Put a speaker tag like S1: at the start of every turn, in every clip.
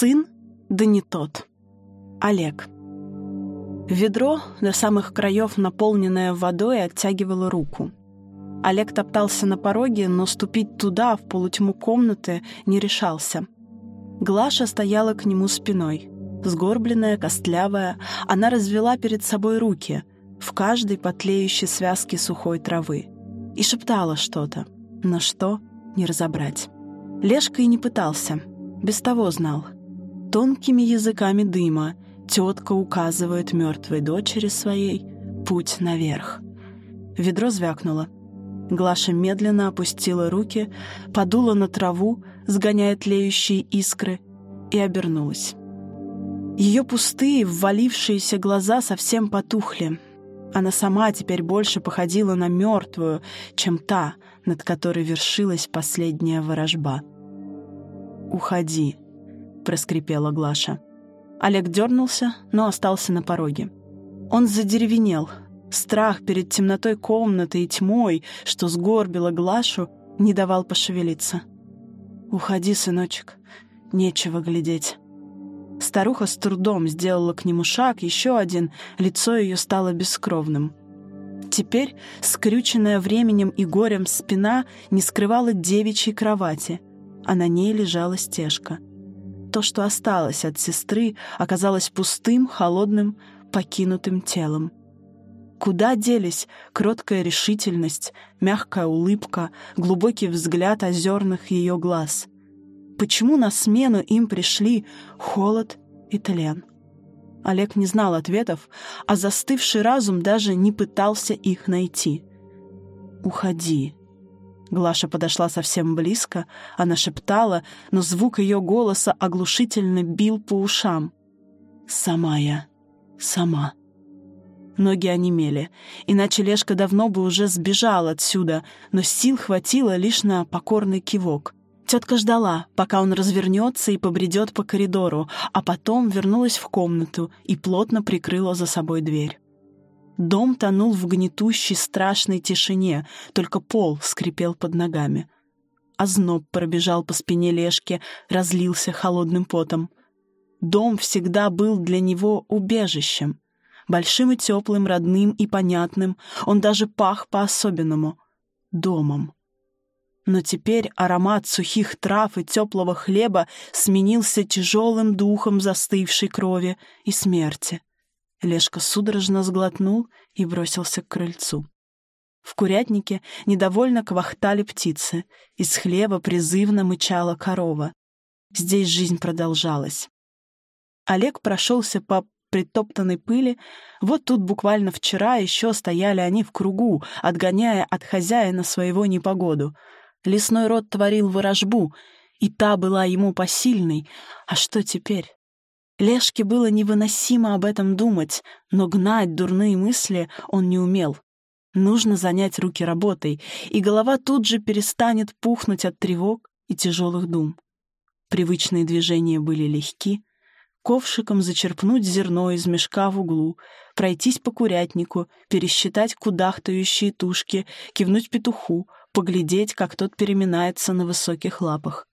S1: Сын, да не тот. Олег. Ведро, до самых краев наполненное водой, оттягивало руку. Олег топтался на пороге, но ступить туда, в полутьму комнаты, не решался. Глаша стояла к нему спиной. Сгорбленная, костлявая, она развела перед собой руки, в каждой потлеющей связке сухой травы, и шептала что-то, но что — не разобрать. Лешка и не пытался, без того знал. Тонкими языками дыма тетка указывает мертвой дочери своей путь наверх. Ведро звякнуло. Глаша медленно опустила руки, подула на траву, сгоняя тлеющие искры, и обернулась. Ее пустые, ввалившиеся глаза совсем потухли. Она сама теперь больше походила на мертвую, чем та, над которой вершилась последняя ворожба. «Уходи», — проскрипела Глаша. Олег дернулся, но остался на пороге. Он задеревенел. Страх перед темнотой комнаты и тьмой, что сгорбила Глашу, не давал пошевелиться. «Уходи, сыночек, нечего глядеть». Старуха с трудом сделала к нему шаг, еще один, лицо ее стало бескровным. Теперь, скрюченная временем и горем спина, не скрывала девичьей кровати, а на ней лежала стежка. То, что осталось от сестры, оказалось пустым, холодным, покинутым телом. Куда делись кроткая решительность, мягкая улыбка, глубокий взгляд озерных ее глаз? Почему на смену им пришли холод и тлен? Олег не знал ответов, а застывший разум даже не пытался их найти. «Уходи». Глаша подошла совсем близко, она шептала, но звук ее голоса оглушительно бил по ушам. «Сама я, сама». Ноги онемели, иначе Лешка давно бы уже сбежал отсюда, но сил хватило лишь на покорный кивок — Тетка ждала, пока он развернется и побредет по коридору, а потом вернулась в комнату и плотно прикрыла за собой дверь. Дом тонул в гнетущей страшной тишине, только пол скрипел под ногами. Озноб пробежал по спине Лешки, разлился холодным потом. Дом всегда был для него убежищем. Большим и теплым, родным и понятным, он даже пах по-особенному — домом. Но теперь аромат сухих трав и теплого хлеба сменился тяжелым духом застывшей крови и смерти. Лешка судорожно сглотнул и бросился к крыльцу. В курятнике недовольно квахтали птицы, из хлеба призывно мычала корова. Здесь жизнь продолжалась. Олег прошелся по притоптанной пыли. Вот тут буквально вчера еще стояли они в кругу, отгоняя от хозяина своего непогоду — Лесной род творил ворожбу, и та была ему посильной. А что теперь? Лешке было невыносимо об этом думать, но гнать дурные мысли он не умел. Нужно занять руки работой, и голова тут же перестанет пухнуть от тревог и тяжелых дум. Привычные движения были легки. Ковшиком зачерпнуть зерно из мешка в углу, пройтись по курятнику, пересчитать кудахтающие тушки, кивнуть петуху — поглядеть, как тот переминается на высоких лапах.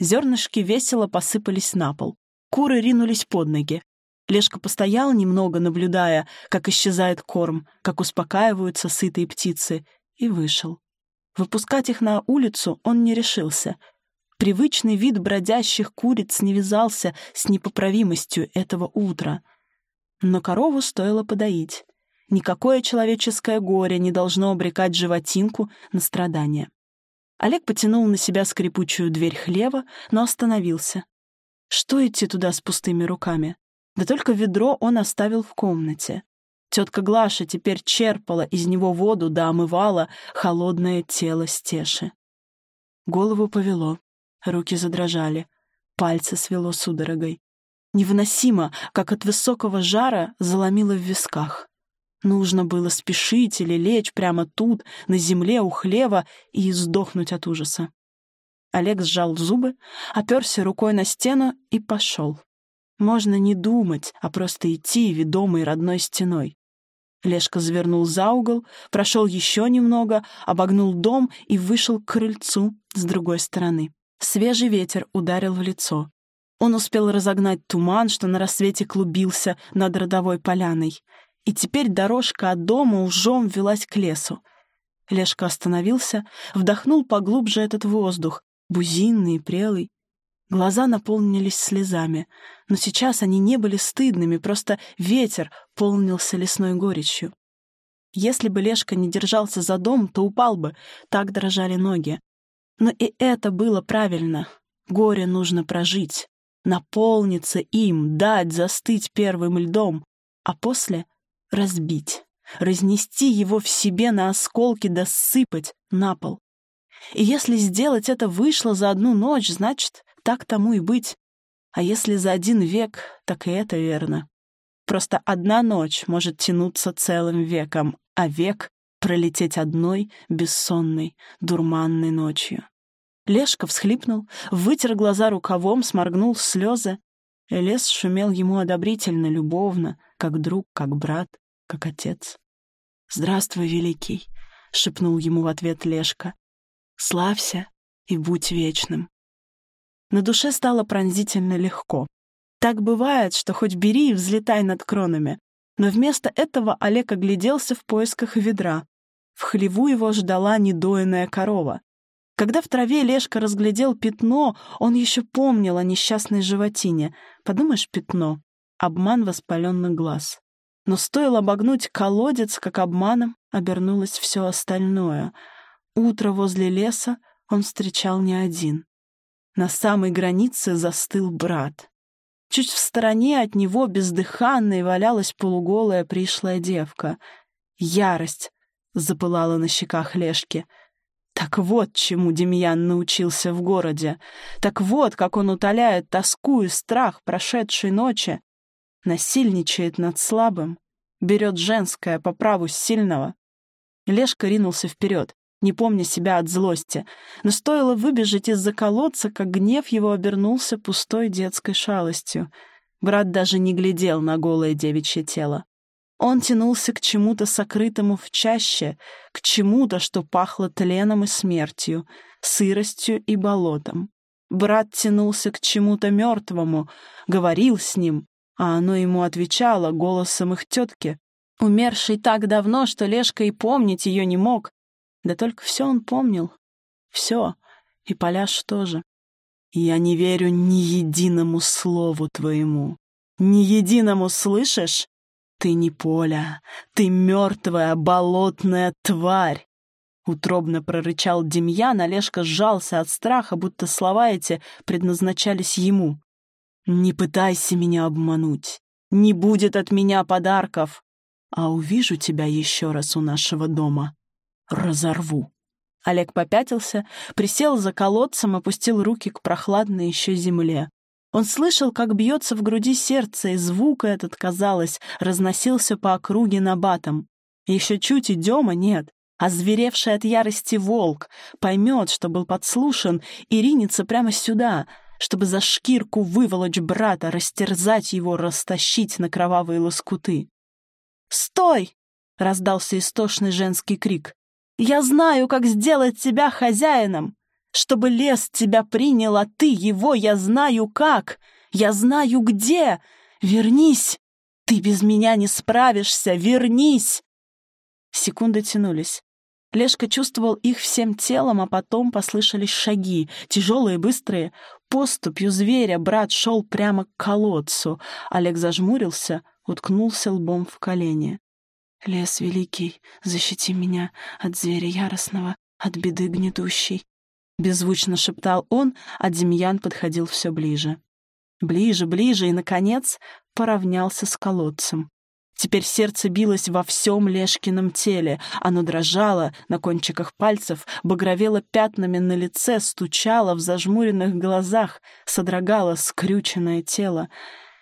S1: Зернышки весело посыпались на пол. Куры ринулись под ноги. Лешка постоял немного, наблюдая, как исчезает корм, как успокаиваются сытые птицы, и вышел. Выпускать их на улицу он не решился. Привычный вид бродящих куриц не вязался с непоправимостью этого утра. Но корову стоило подоить. Никакое человеческое горе не должно обрекать животинку на страдания. Олег потянул на себя скрипучую дверь хлева, но остановился. Что идти туда с пустыми руками? Да только ведро он оставил в комнате. Тетка Глаша теперь черпала из него воду да омывала холодное тело стеши. Голову повело, руки задрожали, пальцы свело судорогой. Невыносимо, как от высокого жара заломило в висках. Нужно было спешить или лечь прямо тут, на земле у хлева, и сдохнуть от ужаса. Олег сжал зубы, оперся рукой на стену и пошел. Можно не думать, а просто идти, ведомой родной стеной. Лешка завернул за угол, прошел еще немного, обогнул дом и вышел к крыльцу с другой стороны. Свежий ветер ударил в лицо. Он успел разогнать туман, что на рассвете клубился над родовой поляной. И теперь дорожка от дома ужом велась к лесу. Лешка остановился, вдохнул поглубже этот воздух, бузинный и прелый. Глаза наполнились слезами, но сейчас они не были стыдными, просто ветер полнился лесной горечью. Если бы Лешка не держался за дом, то упал бы, так дрожали ноги. Но и это было правильно. Горе нужно прожить, наполниться им, дать застыть первым льдом, а после разбить, разнести его в себе на осколки да на пол. И если сделать это вышло за одну ночь, значит, так тому и быть. А если за один век, так и это верно. Просто одна ночь может тянуться целым веком, а век пролететь одной бессонной, дурманной ночью. Лешка всхлипнул, вытер глаза рукавом, сморгнул слезы. Лес шумел ему одобрительно, любовно, как друг, как брат, как отец. «Здравствуй, великий!» — шепнул ему в ответ Лешка. «Славься и будь вечным!» На душе стало пронзительно легко. Так бывает, что хоть бери и взлетай над кронами. Но вместо этого Олег огляделся в поисках ведра. В хлеву его ждала недоенная корова. Когда в траве Лешка разглядел пятно, он еще помнил о несчастной животине. Подумаешь, пятно. Обман воспаленных глаз. Но стоило обогнуть колодец, как обманом обернулось все остальное. Утро возле леса он встречал не один. На самой границе застыл брат. Чуть в стороне от него бездыханной валялась полуголая пришлая девка. Ярость запылала на щеках Лешки — так вот, чему Демьян научился в городе. Так вот, как он утоляет тоску и страх прошедшей ночи. Насильничает над слабым, берет женское по праву сильного. Лешка ринулся вперед, не помня себя от злости. Но стоило выбежать из-за колодца, как гнев его обернулся пустой детской шалостью. Брат даже не глядел на голое девичье тело. Он тянулся к чему-то сокрытому в чаще, к чему-то, что пахло тленом и смертью, сыростью и болотом. Брат тянулся к чему-то мертвому, говорил с ним, а оно ему отвечало голосом их тетки, умершей так давно, что Лешка и помнить ее не мог. Да только все он помнил. Все. И Поляш тоже. «Я не верю ни единому слову твоему. Ни единому, слышишь? «Ты не Поля, ты мертвая болотная тварь!» Утробно прорычал Демьян, Олежка сжался от страха, будто слова эти предназначались ему. «Не пытайся меня обмануть. Не будет от меня подарков. А увижу тебя еще раз у нашего дома. Разорву». Олег попятился, присел за колодцем, опустил руки к прохладной еще земле. Он слышал, как бьется в груди сердце, и звук этот, казалось, разносился по округе набатом. Еще чуть и Дема нет, а зверевший от ярости волк поймет, что был подслушан, и ринется прямо сюда, чтобы за шкирку выволочь брата, растерзать его, растащить на кровавые лоскуты. «Стой!» — раздался истошный женский крик. «Я знаю, как сделать тебя хозяином!» Чтобы лес тебя принял, а ты его, я знаю как, я знаю где. Вернись! Ты без меня не справишься, вернись!» Секунды тянулись. Лешка чувствовал их всем телом, а потом послышались шаги, тяжелые, быстрые. Поступью зверя брат шел прямо к колодцу. Олег зажмурился, уткнулся лбом в колени. «Лес великий, защити меня от зверя яростного, от беды гнетущей. Беззвучно шептал он, а Демьян подходил все ближе. Ближе, ближе и, наконец, поравнялся с колодцем. Теперь сердце билось во всем Лешкином теле. Оно дрожало на кончиках пальцев, багровело пятнами на лице, стучало в зажмуренных глазах, содрогало скрюченное тело.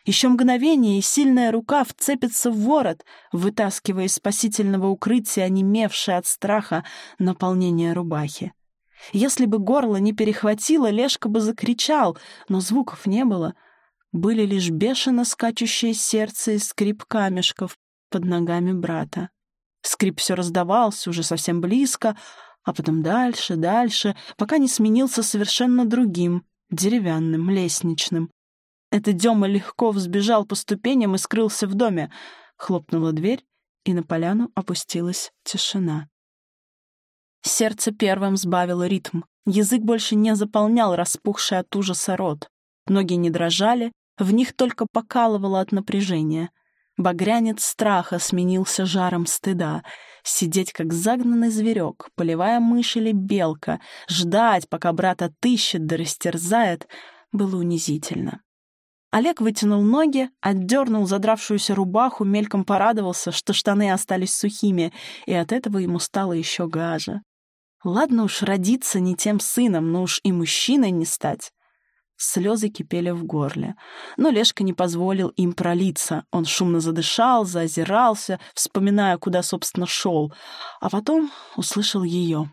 S1: Еще мгновение, и сильная рука вцепится в ворот, вытаскивая из спасительного укрытия, онемевшее от страха наполнение рубахи. Если бы горло не перехватило, Лешка бы закричал, но звуков не было. Были лишь бешено скачущее сердце и скрип камешков под ногами брата. Скрип все раздавался, уже совсем близко, а потом дальше, дальше, пока не сменился совершенно другим, деревянным, лестничным. Это Дема легко взбежал по ступеням и скрылся в доме. Хлопнула дверь, и на поляну опустилась тишина. Сердце первым сбавило ритм. Язык больше не заполнял распухший от ужаса рот. Ноги не дрожали, в них только покалывало от напряжения. Багрянец страха сменился жаром стыда. Сидеть, как загнанный зверек, полевая мышь или белка, ждать, пока брат отыщет да растерзает, было унизительно. Олег вытянул ноги, отдернул задравшуюся рубаху, мельком порадовался, что штаны остались сухими, и от этого ему стало еще гаже. Ладно уж родиться не тем сыном, но уж и мужчиной не стать. Слезы кипели в горле. Но Лешка не позволил им пролиться. Он шумно задышал, заозирался, вспоминая, куда, собственно, шел. А потом услышал ее,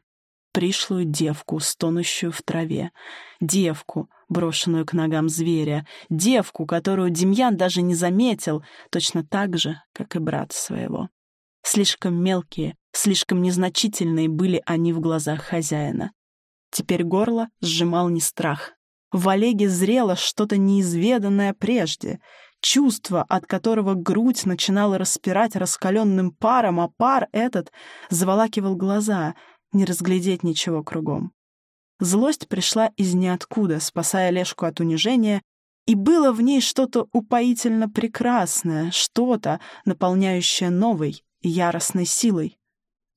S1: пришлую девку, стонущую в траве. Девку, брошенную к ногам зверя. Девку, которую Демьян даже не заметил, точно так же, как и брат своего. Слишком мелкие, слишком незначительные были они в глазах хозяина. Теперь горло сжимал не страх, в Олеге зрело что-то неизведанное прежде, чувство, от которого грудь начинала распирать раскаленным паром, а пар этот заволакивал глаза, не разглядеть ничего кругом. Злость пришла из ниоткуда, спасая Лешку от унижения, и было в ней что-то упоительно прекрасное, что-то, наполняющее новой, яростной силой.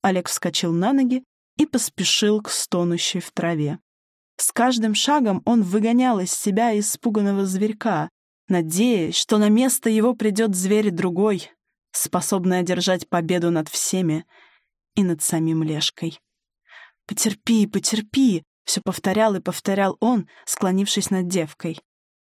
S1: Олег вскочил на ноги и поспешил к стонущей в траве. С каждым шагом он выгонял из себя испуганного зверька, надеясь, что на место его придет зверь другой, способный одержать победу над всеми и над самим Лешкой. «Потерпи, потерпи!» — все повторял и повторял он, склонившись над девкой.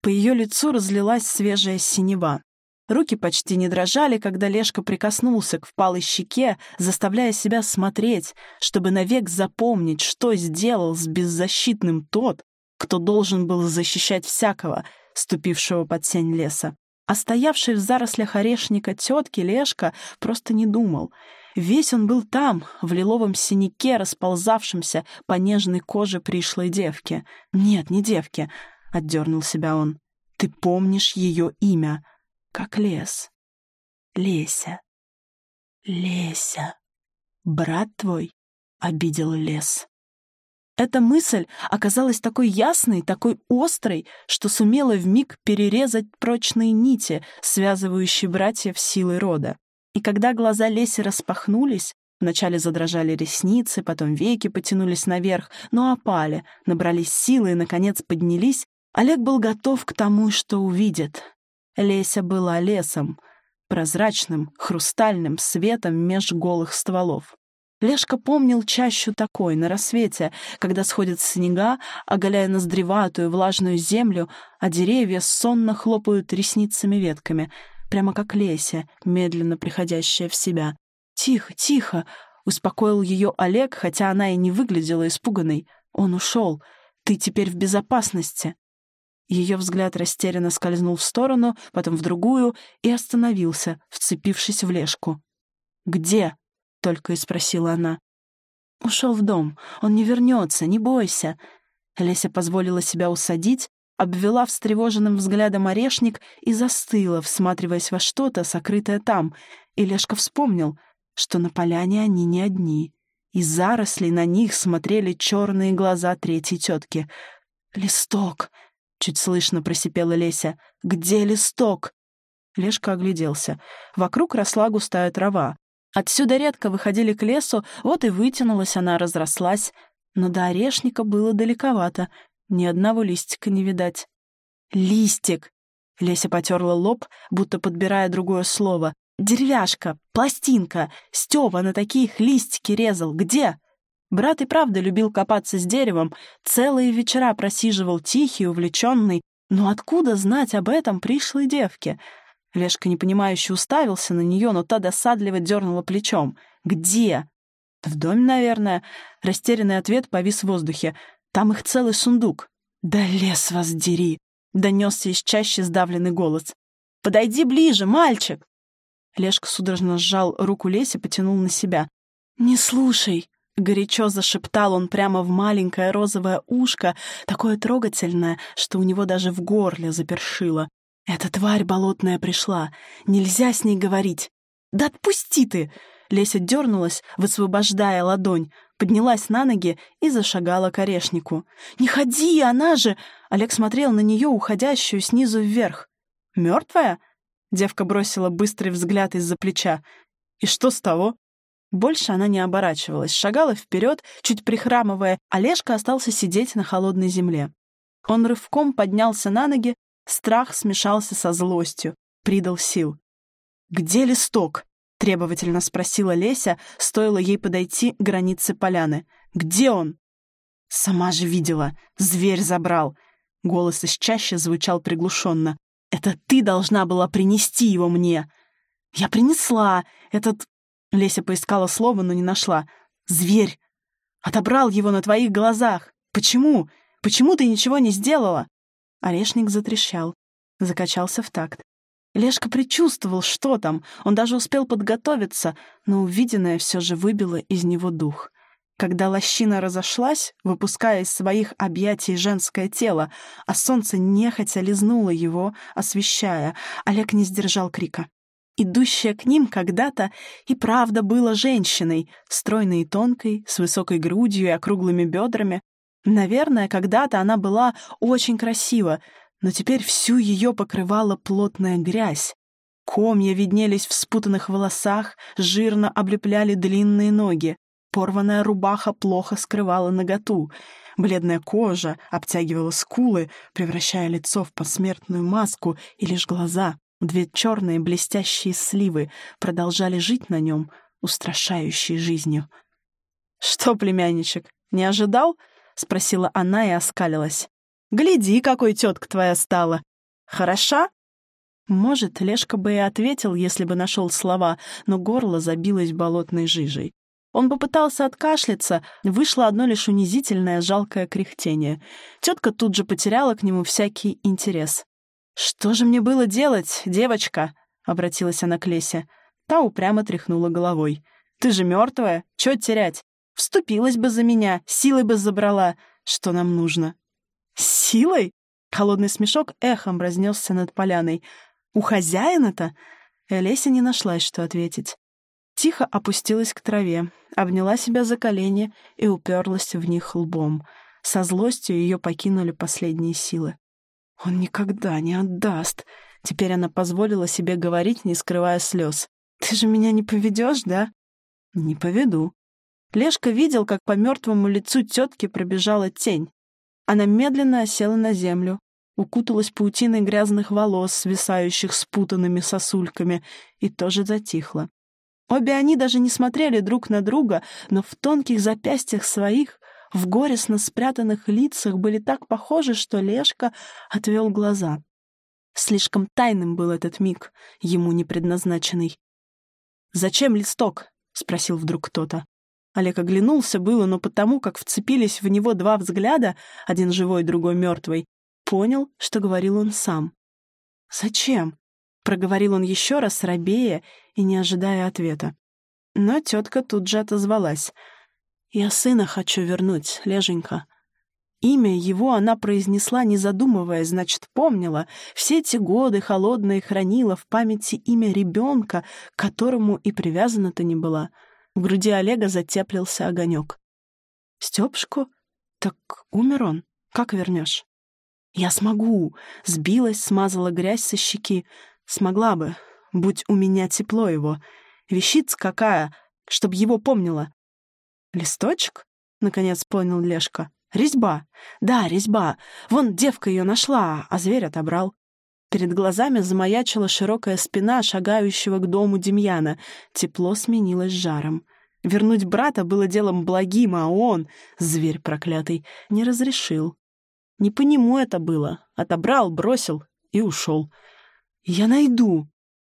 S1: По ее лицу разлилась свежая синева. Руки почти не дрожали, когда Лешка прикоснулся к впалой щеке, заставляя себя смотреть, чтобы навек запомнить, что сделал с беззащитным тот, кто должен был защищать всякого, ступившего под сень леса. А стоявший в зарослях орешника тетки Лешка просто не думал. Весь он был там, в лиловом синяке, расползавшемся по нежной коже пришлой девки. «Нет, не девки», — отдернул себя он. «Ты помнишь ее имя?» как лес. Леся. Леся. Брат твой обидел лес. Эта мысль оказалась такой ясной, такой острой, что сумела вмиг перерезать прочные нити, связывающие братьев силой рода. И когда глаза Леси распахнулись, вначале задрожали ресницы, потом веки потянулись наверх, но опали, набрались силы и, наконец, поднялись, Олег был готов к тому, что увидит. Леся была лесом, прозрачным, хрустальным светом меж голых стволов. Лешка помнил чащу такой, на рассвете, когда сходят снега, оголяя ноздреватую влажную землю, а деревья сонно хлопают ресницами ветками, прямо как Леся, медленно приходящая в себя. «Тихо, тихо!» — успокоил ее Олег, хотя она и не выглядела испуганной. «Он ушел. Ты теперь в безопасности». Ее взгляд растерянно скользнул в сторону, потом в другую и остановился, вцепившись в лешку. «Где?» — только и спросила она. «Ушел в дом. Он не вернется, не бойся». Леся позволила себя усадить, обвела встревоженным взглядом орешник и застыла, всматриваясь во что-то, сокрытое там, и Лешка вспомнил, что на поляне они не одни. Из зарослей на них смотрели черные глаза третьей тетки. «Листок!» — чуть слышно просипела Леся. «Где листок?» Лешка огляделся. Вокруг росла густая трава. Отсюда редко выходили к лесу, вот и вытянулась она, разрослась. Но до орешника было далековато. Ни одного листика не видать. «Листик!» — Леся потерла лоб, будто подбирая другое слово. «Деревяшка! Пластинка! Стёва на таких листики резал! Где?» Брат и правда любил копаться с деревом, целые вечера просиживал тихий, увлеченный, но откуда знать об этом пришлой девке? Лешка непонимающе уставился на нее, но та досадливо дернула плечом. «Где?» «В доме, наверное». Растерянный ответ повис в воздухе. «Там их целый сундук». «Да лес вас дери!» — донесся из чаще сдавленный голос. «Подойди ближе, мальчик!» Лешка судорожно сжал руку Леси, потянул на себя. «Не слушай!» Горячо зашептал он прямо в маленькое розовое ушко, такое трогательное, что у него даже в горле запершило. «Эта тварь болотная пришла. Нельзя с ней говорить». «Да отпусти ты!» Леся дернулась, высвобождая ладонь, поднялась на ноги и зашагала к орешнику. «Не ходи, она же!» Олег смотрел на нее, уходящую снизу вверх. «Мертвая?» Девка бросила быстрый взгляд из-за плеча. «И что с того?» Больше она не оборачивалась, шагала вперед, чуть прихрамывая, Олежка остался сидеть на холодной земле. Он рывком поднялся на ноги, страх смешался со злостью, придал сил. «Где листок?» — требовательно спросила Леся, стоило ей подойти к границе поляны. «Где он?» «Сама же видела. Зверь забрал». Голос из чаще звучал приглушенно. «Это ты должна была принести его мне!» «Я принесла! Этот...» Леся поискала слово, но не нашла. «Зверь! Отобрал его на твоих глазах! Почему? Почему ты ничего не сделала?» Орешник затрещал, закачался в такт. Лешка предчувствовал, что там, он даже успел подготовиться, но увиденное все же выбило из него дух. Когда лощина разошлась, выпуская из своих объятий женское тело, а солнце нехотя лизнуло его, освещая, Олег не сдержал крика. Идущая к ним когда-то и правда была женщиной, стройной и тонкой, с высокой грудью и округлыми бедрами. Наверное, когда-то она была очень красива, но теперь всю ее покрывала плотная грязь. Комья виднелись в спутанных волосах, жирно облепляли длинные ноги. Порванная рубаха плохо скрывала наготу. Бледная кожа обтягивала скулы, превращая лицо в посмертную маску, и лишь глаза, две черные блестящие сливы, продолжали жить на нем, устрашающей жизнью. «Что, племянничек, не ожидал?» — спросила она и оскалилась. «Гляди, какой тетка твоя стала! Хороша?» Может, Лешка бы и ответил, если бы нашел слова, но горло забилось болотной жижей. Он попытался откашляться, вышло одно лишь унизительное, жалкое кряхтение. Тетка тут же потеряла к нему всякий интерес. «Что же мне было делать, девочка?» — обратилась она к Лесе. Та упрямо тряхнула головой. «Ты же мертвая, чё терять? Вступилась бы за меня, силой бы забрала. Что нам нужно?» «Силой?» — холодный смешок эхом разнесся над поляной. «У хозяина-то?» Леся не нашлась, что ответить тихо опустилась к траве, обняла себя за колени и уперлась в них лбом. Со злостью ее покинули последние силы. «Он никогда не отдаст!» Теперь она позволила себе говорить, не скрывая слез. «Ты же меня не поведешь, да?» «Не поведу». Лешка видел, как по мертвому лицу тетки пробежала тень. Она медленно осела на землю, укуталась паутиной грязных волос, свисающих спутанными сосульками, и тоже затихла. Обе они даже не смотрели друг на друга, но в тонких запястьях своих, в горестно спрятанных лицах были так похожи, что Лешка отвел глаза. Слишком тайным был этот миг, ему не предназначенный. «Зачем листок?» — спросил вдруг кто-то. Олег оглянулся было, но потому, как вцепились в него два взгляда, один живой, другой мертвый, понял, что говорил он сам. «Зачем?» — проговорил он еще раз, робея и не ожидая ответа. Но тетка тут же отозвалась. «Я сына хочу вернуть, Леженька». Имя его она произнесла, не задумываясь, значит, помнила. Все эти годы холодные хранила в памяти имя ребенка, к которому и привязана-то не была. В груди Олега затеплился огонек. «Степушку? Так умер он. Как вернешь?» «Я смогу!» — сбилась, смазала грязь со щеки. «Смогла бы, Будь у меня тепло его. Вещица какая, чтоб его помнила. Листочек? Наконец понял Лешка. Резьба. Да, резьба. Вон девка ее нашла, а зверь отобрал. Перед глазами замаячила широкая спина шагающего к дому Демьяна. Тепло сменилось жаром. Вернуть брата было делом благим, а он, зверь проклятый, не разрешил. Не по нему это было. Отобрал, бросил и ушел. «Я найду»,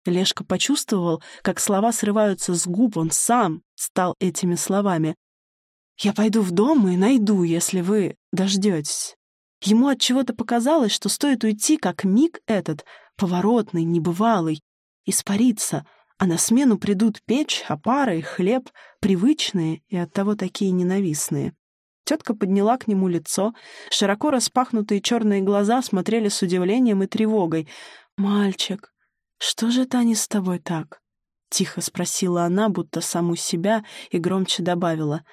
S1: Лешка почувствовал, как слова срываются с губ, он сам стал этими словами. «Я пойду в дом и найду, если вы дождетесь». Ему от чего то показалось, что стоит уйти, как миг этот, поворотный, небывалый, испариться, а на смену придут печь, опары, хлеб, привычные и оттого такие ненавистные. Тетка подняла к нему лицо, широко распахнутые черные глаза смотрели с удивлением и тревогой. «Мальчик, что же это они с тобой так?» — тихо спросила она, будто саму себя, и громче добавила.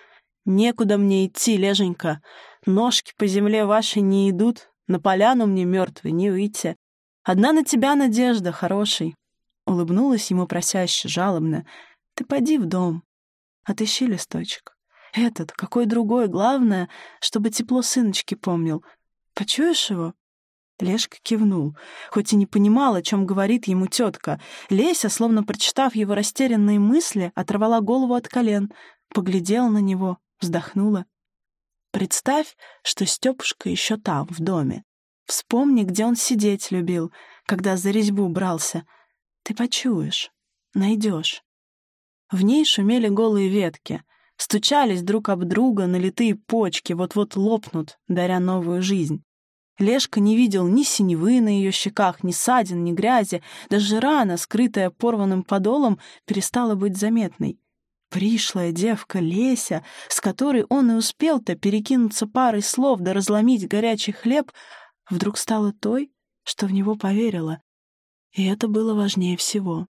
S1: «Некуда мне идти, Леженька. Ножки по земле вашей не идут, на поляну мне мертвый не выйти. Одна на тебя надежда, хороший». Улыбнулась ему просяще, жалобно. «Ты поди в дом, отыщи листочек. Этот, какой другой, главное, чтобы тепло сыночки помнил. Почуешь его?» Лешка кивнул, хоть и не понимал, о чем говорит ему тетка. Леся, словно прочитав его растерянные мысли, оторвала голову от колен, поглядела на него, вздохнула. «Представь, что Степушка еще там, в доме. Вспомни, где он сидеть любил, когда за резьбу брался. Ты почуешь, найдешь». В ней шумели голые ветки, стучались друг об друга налитые почки, вот-вот лопнут, даря новую жизнь. Лешка не видел ни синевы на ее щеках, ни ссадин, ни грязи. Даже рана, скрытая порванным подолом, перестала быть заметной. Пришлая девка Леся, с которой он и успел-то перекинуться парой слов да разломить горячий хлеб, вдруг стала той, что в него поверила. И это было важнее всего.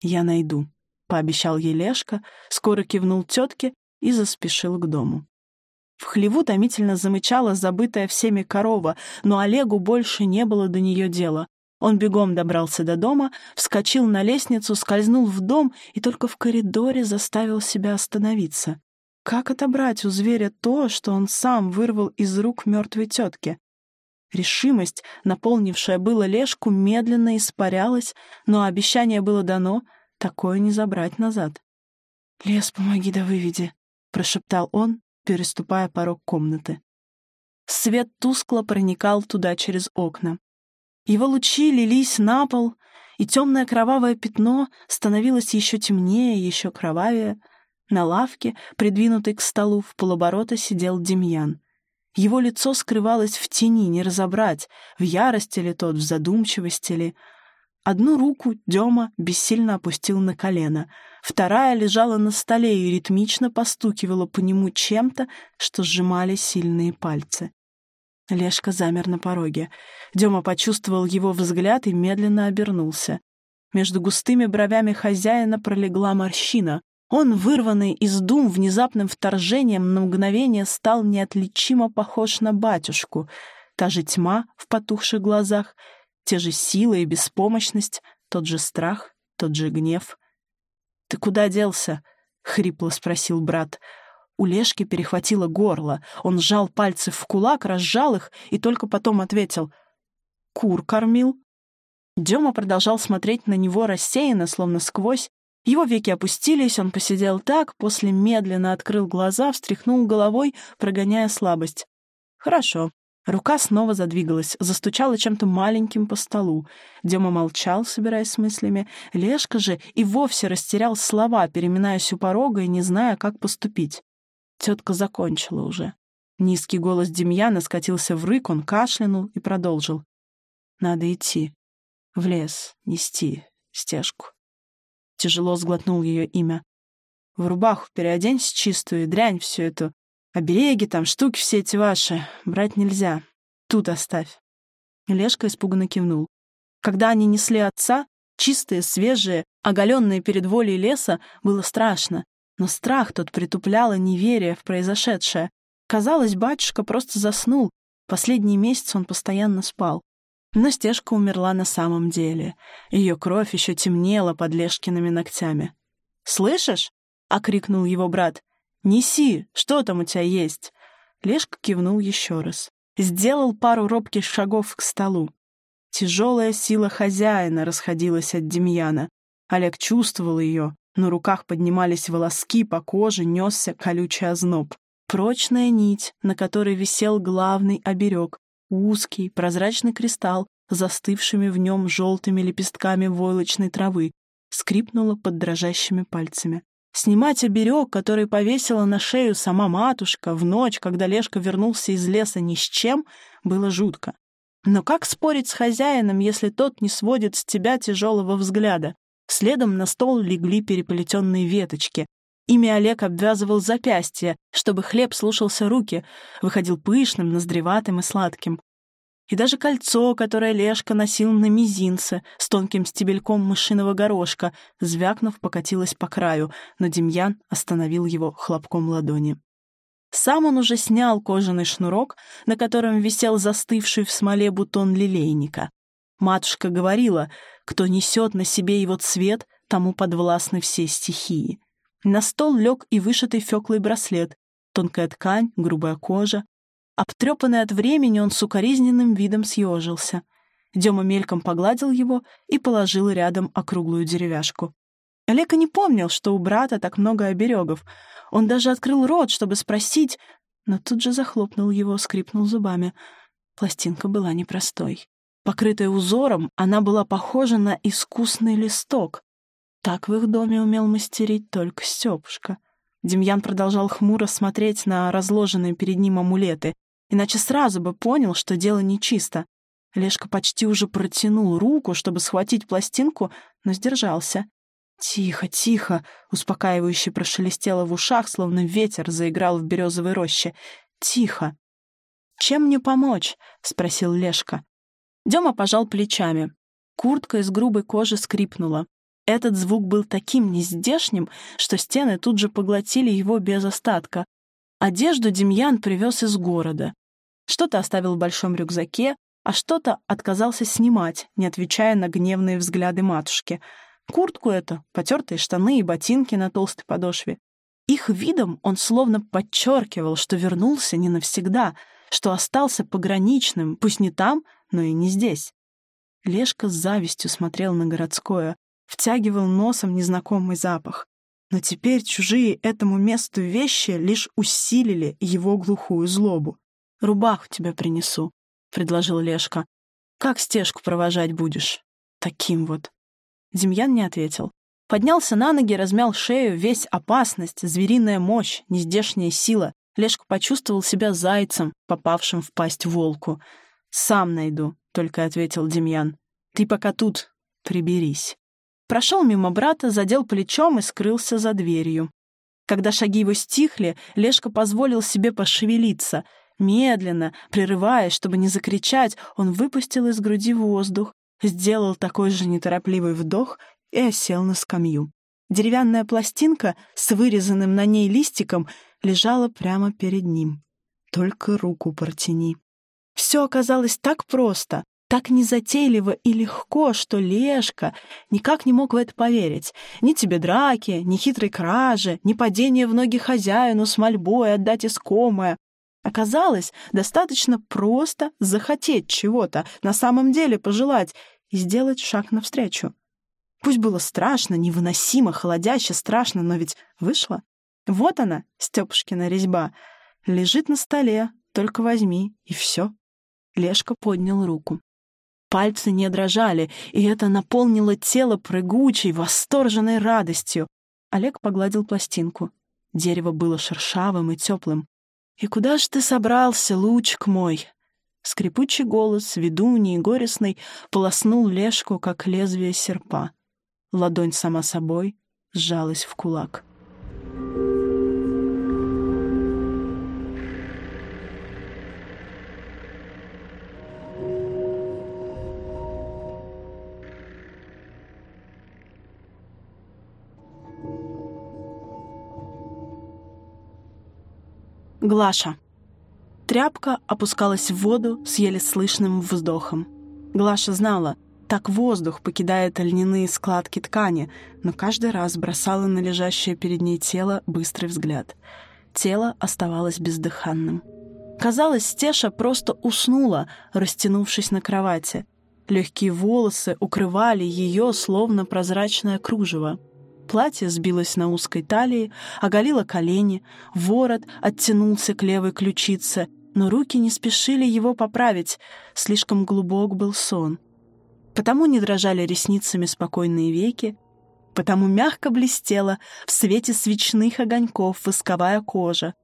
S1: «Я найду», — пообещал ей Лешка, скоро кивнул тетке и заспешил к дому. В хлеву томительно замычала забытая всеми корова, но Олегу больше не было до нее дела. Он бегом добрался до дома, вскочил на лестницу, скользнул в дом и только в коридоре заставил себя остановиться. Как отобрать у зверя то, что он сам вырвал из рук мертвой тетки? Решимость, наполнившая было лешку, медленно испарялась, но обещание было дано, такое не забрать назад. «Лес, помоги да выведи», — прошептал он, переступая порог комнаты. Свет тускло проникал туда через окна. Его лучи лились на пол, и темное кровавое пятно становилось еще темнее, еще кровавее. На лавке, придвинутой к столу, в полоборота сидел Демьян. Его лицо скрывалось в тени, не разобрать, в ярости ли тот, в задумчивости ли. Одну руку Дема бессильно опустил на колено, вторая лежала на столе и ритмично постукивала по нему чем-то, что сжимали сильные пальцы. Лешка замер на пороге. Дема почувствовал его взгляд и медленно обернулся. Между густыми бровями хозяина пролегла морщина. Он, вырванный из дум внезапным вторжением, на мгновение стал неотличимо похож на батюшку. Та же тьма в потухших глазах — те же силы и беспомощность, тот же страх, тот же гнев. «Ты куда делся?» — хрипло спросил брат. У Лешки перехватило горло. Он сжал пальцы в кулак, разжал их и только потом ответил. «Кур кормил». Дема продолжал смотреть на него рассеянно, словно сквозь. Его веки опустились, он посидел так, после медленно открыл глаза, встряхнул головой, прогоняя слабость. «Хорошо. Рука снова задвигалась, застучала чем-то маленьким по столу. Дема молчал, собираясь с мыслями. Лешка же и вовсе растерял слова, переминаясь у порога и не зная, как поступить. Тетка закончила уже. Низкий голос Демьяна скатился в рык, он кашлянул и продолжил. «Надо идти. В лес. Нести. Стежку». Тяжело сглотнул ее имя. «В рубаху переоденься чистую, дрянь всю эту. Обереги там, штуки все эти ваши. Брать нельзя. Тут оставь. Лешка испуганно кивнул. Когда они несли отца, чистые, свежие, оголенные перед волей леса, было страшно. Но страх тот притуплял неверие в произошедшее. Казалось, батюшка просто заснул. Последние месяцы он постоянно спал. Но стежка умерла на самом деле. Ее кровь еще темнела под Лешкиными ногтями. «Слышишь?» — окрикнул его брат. «Неси, что там у тебя есть?» Лешка кивнул еще раз. Сделал пару робких шагов к столу. Тяжелая сила хозяина расходилась от Демьяна. Олег чувствовал ее. На руках поднимались волоски, по коже несся колючий озноб. Прочная нить, на которой висел главный оберег, узкий прозрачный кристалл, застывшими в нем желтыми лепестками войлочной травы, скрипнула под дрожащими пальцами. Снимать оберег, который повесила на шею сама матушка в ночь, когда Лешка вернулся из леса ни с чем, было жутко. Но как спорить с хозяином, если тот не сводит с тебя тяжелого взгляда? Следом на стол легли переплетенные веточки. Ими Олег обвязывал запястья, чтобы хлеб слушался руки, выходил пышным, ноздреватым и сладким. И даже кольцо, которое Лешка носил на мизинце с тонким стебельком мышиного горошка, звякнув, покатилось по краю, но Демьян остановил его хлопком ладони. Сам он уже снял кожаный шнурок, на котором висел застывший в смоле бутон лилейника. Матушка говорила, кто несет на себе его цвет, тому подвластны все стихии. На стол лег и вышитый феклый браслет, тонкая ткань, грубая кожа. Обтрепанный от времени, он с укоризненным видом съежился. Дема мельком погладил его и положил рядом округлую деревяшку. И не помнил, что у брата так много оберегов. Он даже открыл рот, чтобы спросить, но тут же захлопнул его, скрипнул зубами. Пластинка была непростой. Покрытая узором, она была похожа на искусный листок. Так в их доме умел мастерить только Стёпушка. Демьян продолжал хмуро смотреть на разложенные перед ним амулеты, иначе сразу бы понял, что дело нечисто. Лешка почти уже протянул руку, чтобы схватить пластинку, но сдержался. «Тихо, тихо!» — успокаивающе прошелестело в ушах, словно ветер заиграл в березовой роще. «Тихо!» «Чем мне помочь?» — спросил Лешка. Дема пожал плечами. Куртка из грубой кожи скрипнула. Этот звук был таким нездешним, что стены тут же поглотили его без остатка. Одежду Демьян привез из города. Что-то оставил в большом рюкзаке, а что-то отказался снимать, не отвечая на гневные взгляды матушки. Куртку эту, потертые штаны и ботинки на толстой подошве. Их видом он словно подчеркивал, что вернулся не навсегда, что остался пограничным, пусть не там, но и не здесь. Лешка с завистью смотрел на городское втягивал носом незнакомый запах. Но теперь чужие этому месту вещи лишь усилили его глухую злобу. «Рубаху тебе принесу», — предложил Лешка. «Как стежку провожать будешь?» «Таким вот». Демьян не ответил. Поднялся на ноги, размял шею, весь опасность, звериная мощь, нездешняя сила. Лешка почувствовал себя зайцем, попавшим в пасть волку. «Сам найду», — только ответил Демьян. «Ты пока тут приберись». Прошел мимо брата, задел плечом и скрылся за дверью. Когда шаги его стихли, Лешка позволил себе пошевелиться. Медленно, прерываясь, чтобы не закричать, он выпустил из груди воздух, сделал такой же неторопливый вдох и осел на скамью. Деревянная пластинка с вырезанным на ней листиком лежала прямо перед ним. Только руку протяни. Все оказалось так просто так незатейливо и легко, что Лешка никак не мог в это поверить. Ни тебе драки, ни хитрой кражи, ни падения в ноги хозяину с мольбой отдать искомое. Оказалось, достаточно просто захотеть чего-то, на самом деле пожелать и сделать шаг навстречу. Пусть было страшно, невыносимо, холодяще, страшно, но ведь вышло. Вот она, Стёпушкина резьба. Лежит на столе, только возьми, и все. Лешка поднял руку. Пальцы не дрожали, и это наполнило тело прыгучей, восторженной радостью. Олег погладил пластинку. Дерево было шершавым и теплым. «И куда ж ты собрался, лучик мой?» Скрипучий голос, ведуньи и горестный, полоснул Лешку, как лезвие серпа. Ладонь сама собой сжалась в кулак. Глаша. Тряпка опускалась в воду с еле слышным вздохом. Глаша знала, так воздух покидает льняные складки ткани, но каждый раз бросала на лежащее перед ней тело быстрый взгляд. Тело оставалось бездыханным. Казалось, Стеша просто уснула, растянувшись на кровати. Легкие волосы укрывали ее, словно прозрачное кружево. Платье сбилось на узкой талии, оголило колени, ворот оттянулся к левой ключице, но руки не спешили его поправить, слишком глубок был сон. Потому не дрожали ресницами спокойные веки, потому мягко блестела в свете свечных огоньков восковая кожа,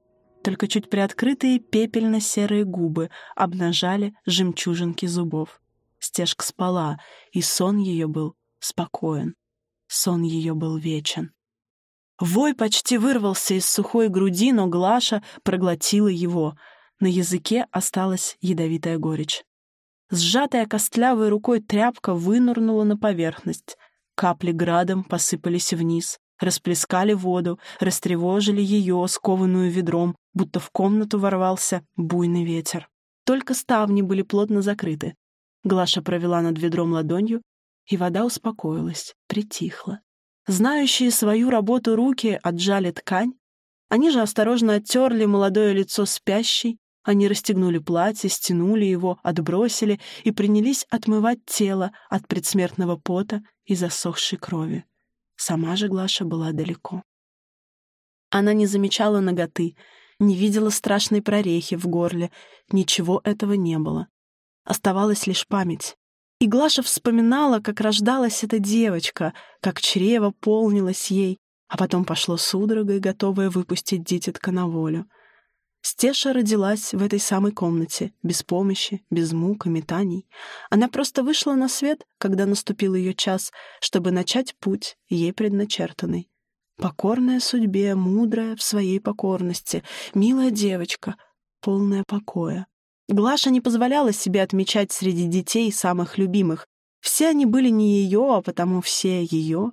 S1: только чуть приоткрытые пепельно-серые губы обнажали жемчужинки зубов. Стежка спала, и сон ее был спокоен. Сон ее был вечен. Вой почти вырвался из сухой груди, но Глаша проглотила его. На языке осталась ядовитая горечь. Сжатая костлявой рукой тряпка вынырнула на поверхность. Капли градом посыпались вниз, расплескали воду, растревожили ее, скованную ведром, будто в комнату ворвался буйный ветер. Только ставни были плотно закрыты. Глаша провела над ведром ладонью, и вода успокоилась, притихла. Знающие свою работу руки отжали ткань, они же осторожно оттерли молодое лицо спящей, они расстегнули платье, стянули его, отбросили и принялись отмывать тело от предсмертного пота и засохшей крови. Сама же Глаша была далеко. Она не замечала ноготы, не видела страшной прорехи в горле, ничего этого не было. Оставалась лишь память. И Глаша вспоминала, как рождалась эта девочка, как чрево полнилось ей, а потом пошло судорогой, готовая выпустить дитятка на волю. Стеша родилась в этой самой комнате, без помощи, без мук и метаний. Она просто вышла на свет, когда наступил ее час, чтобы начать путь, ей предначертанный. Покорная судьбе, мудрая в своей покорности, милая девочка, полная покоя. Глаша не позволяла себе отмечать среди детей самых любимых. Все они были не ее, а потому все ее.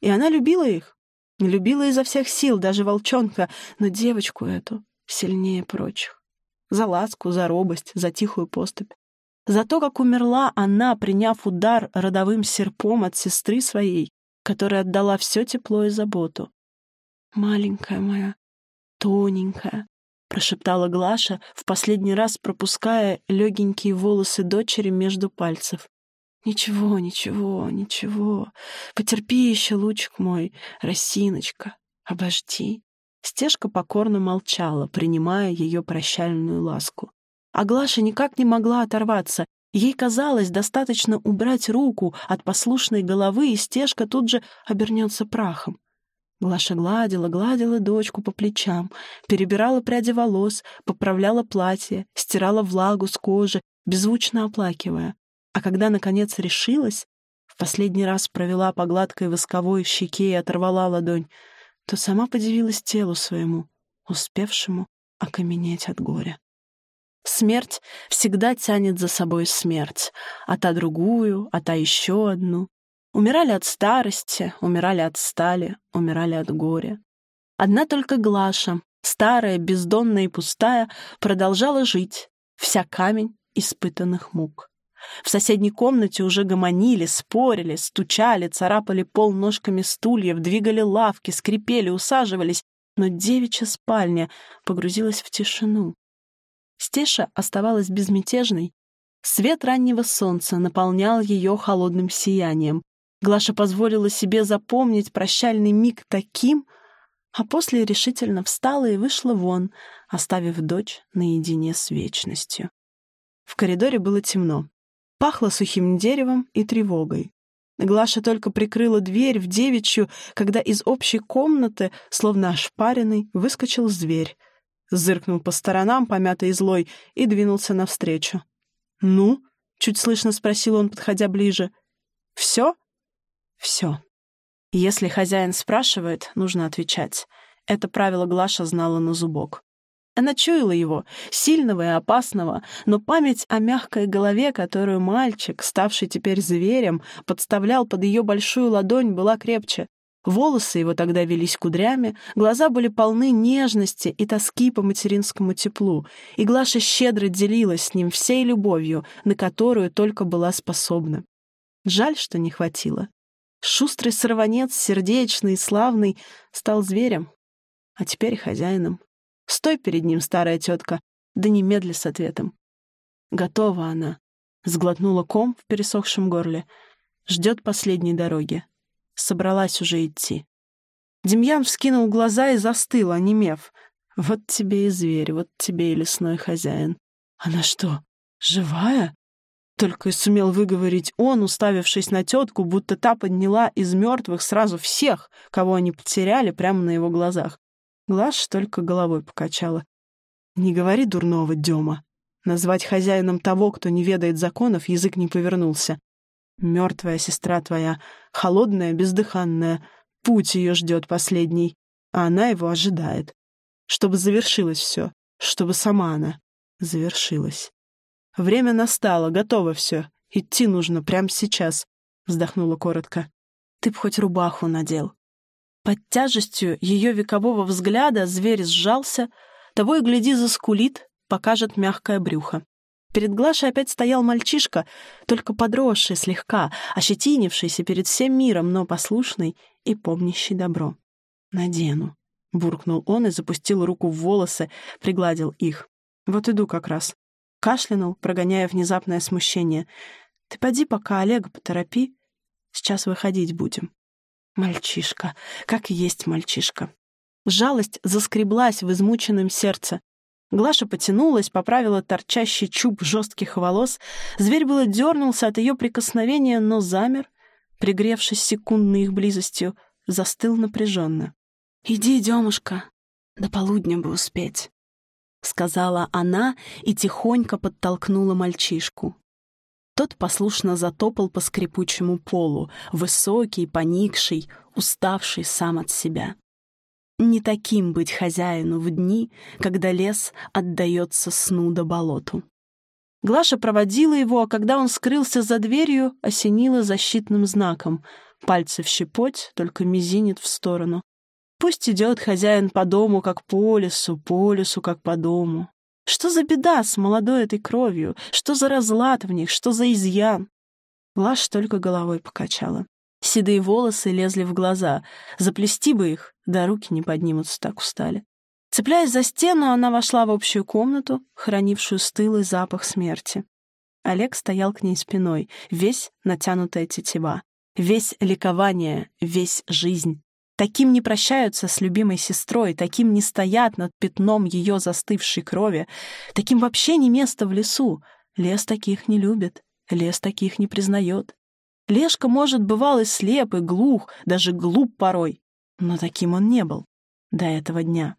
S1: И она любила их. Любила изо всех сил, даже волчонка, но девочку эту сильнее прочих. За ласку, за робость, за тихую поступь. За то, как умерла она, приняв удар родовым серпом от сестры своей, которая отдала все тепло и заботу. «Маленькая моя, тоненькая», — прошептала Глаша, в последний раз пропуская легенькие волосы дочери между пальцев. «Ничего, ничего, ничего. Потерпи еще, лучик мой, росиночка. Обожди». Стежка покорно молчала, принимая ее прощальную ласку. А Глаша никак не могла оторваться. Ей казалось, достаточно убрать руку от послушной головы, и Стежка тут же обернется прахом. Глаша гладила, гладила дочку по плечам, перебирала пряди волос, поправляла платье, стирала влагу с кожи, беззвучно оплакивая. А когда, наконец, решилась, в последний раз провела по гладкой восковой щеке и оторвала ладонь, то сама подивилась телу своему, успевшему окаменеть от горя. Смерть всегда тянет за собой смерть, а та другую, а та еще одну. Умирали от старости, умирали от стали, умирали от горя. Одна только Глаша, старая, бездонная и пустая, продолжала жить, вся камень испытанных мук. В соседней комнате уже гомонили, спорили, стучали, царапали пол ножками стульев, двигали лавки, скрипели, усаживались, но девичья спальня погрузилась в тишину. Стеша оставалась безмятежной. Свет раннего солнца наполнял ее холодным сиянием. Глаша позволила себе запомнить прощальный миг таким, а после решительно встала и вышла вон, оставив дочь наедине с вечностью. В коридоре было темно. Пахло сухим деревом и тревогой. Глаша только прикрыла дверь в девичью, когда из общей комнаты, словно ошпаренный, выскочил зверь. Зыркнул по сторонам, помятый и злой, и двинулся навстречу. «Ну?» — чуть слышно спросил он, подходя ближе. «Все?» «Все». Если хозяин спрашивает, нужно отвечать. Это правило Глаша знала на зубок. Она чуяла его, сильного и опасного, но память о мягкой голове, которую мальчик, ставший теперь зверем, подставлял под ее большую ладонь, была крепче. Волосы его тогда велись кудрями, глаза были полны нежности и тоски по материнскому теплу, и Глаша щедро делилась с ним всей любовью, на которую только была способна. Жаль, что не хватило. Шустрый сорванец, сердечный славный, стал зверем, а теперь хозяином. Стой перед ним, старая тетка, да немедли с ответом. Готова она. Сглотнула ком в пересохшем горле. Ждет последней дороги. Собралась уже идти. Демьян вскинул глаза и застыл, онемев. Вот тебе и зверь, вот тебе и лесной хозяин. Она что, живая? Только и сумел выговорить он, уставившись на тетку, будто та подняла из мертвых сразу всех, кого они потеряли прямо на его глазах. Глаш только головой покачала. «Не говори дурного, Дема. Назвать хозяином того, кто не ведает законов, язык не повернулся. Мертвая сестра твоя, холодная, бездыханная, путь ее ждет последний, а она его ожидает. Чтобы завершилось все, чтобы сама она завершилась. Время настало, готово все. Идти нужно прямо сейчас», — вздохнула коротко. «Ты б хоть рубаху надел». Под тяжестью ее векового взгляда зверь сжался, того и гляди заскулит, покажет мягкое брюхо. Перед Глашей опять стоял мальчишка, только подросший слегка, ощетинившийся перед всем миром, но послушный и помнящий добро. «Надену», — буркнул он и запустил руку в волосы, пригладил их. «Вот иду как раз». Кашлянул, прогоняя внезапное смущение. «Ты поди пока Олега поторопи. Сейчас выходить будем». Мальчишка, как есть мальчишка. Жалость заскреблась в измученном сердце. Глаша потянулась, поправила торчащий чуб жестких волос. Зверь было дернулся от ее прикосновения, но замер, пригревшись секундной их близостью, застыл напряженно. «Иди, Демушка, до полудня бы успеть», — сказала она и тихонько подтолкнула мальчишку. Тот послушно затопал по скрипучему полу, высокий, поникший, уставший сам от себя. Не таким быть хозяину в дни, когда лес отдается сну до болоту. Глаша проводила его, а когда он скрылся за дверью, осенила защитным знаком. Пальцы в щепоть, только мизинец в сторону. Пусть идет хозяин по дому, как по лесу, по лесу, как по дому. Что за беда с молодой этой кровью? Что за разлад в них? Что за изъян? Глаша только головой покачала. Седые волосы лезли в глаза. Заплести бы их, да руки не поднимутся, так устали. Цепляясь за стену, она вошла в общую комнату, хранившую стылый запах смерти. Олег стоял к ней спиной, весь натянутая тетива, весь ликование, весь жизнь. Таким не прощаются с любимой сестрой, таким не стоят над пятном ее застывшей крови, таким вообще не место в лесу. Лес таких не любит, лес таких не признает. Лешка, может, бывал и слеп, и глух, даже глуп порой, но таким он не был до этого дня.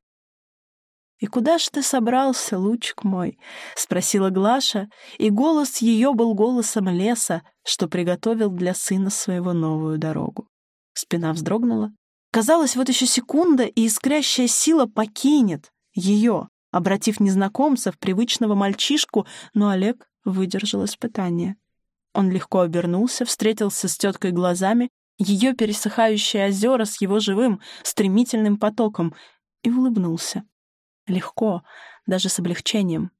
S1: «И куда ж ты собрался, лучик мой?» — спросила Глаша, и голос ее был голосом леса, что приготовил для сына своего новую дорогу. Спина вздрогнула, Казалось, вот еще секунда, и искрящая сила покинет ее, обратив незнакомца в привычного мальчишку, но Олег выдержал испытание. Он легко обернулся, встретился с теткой глазами, ее пересыхающие озера с его живым, стремительным потоком, и улыбнулся. Легко, даже с облегчением.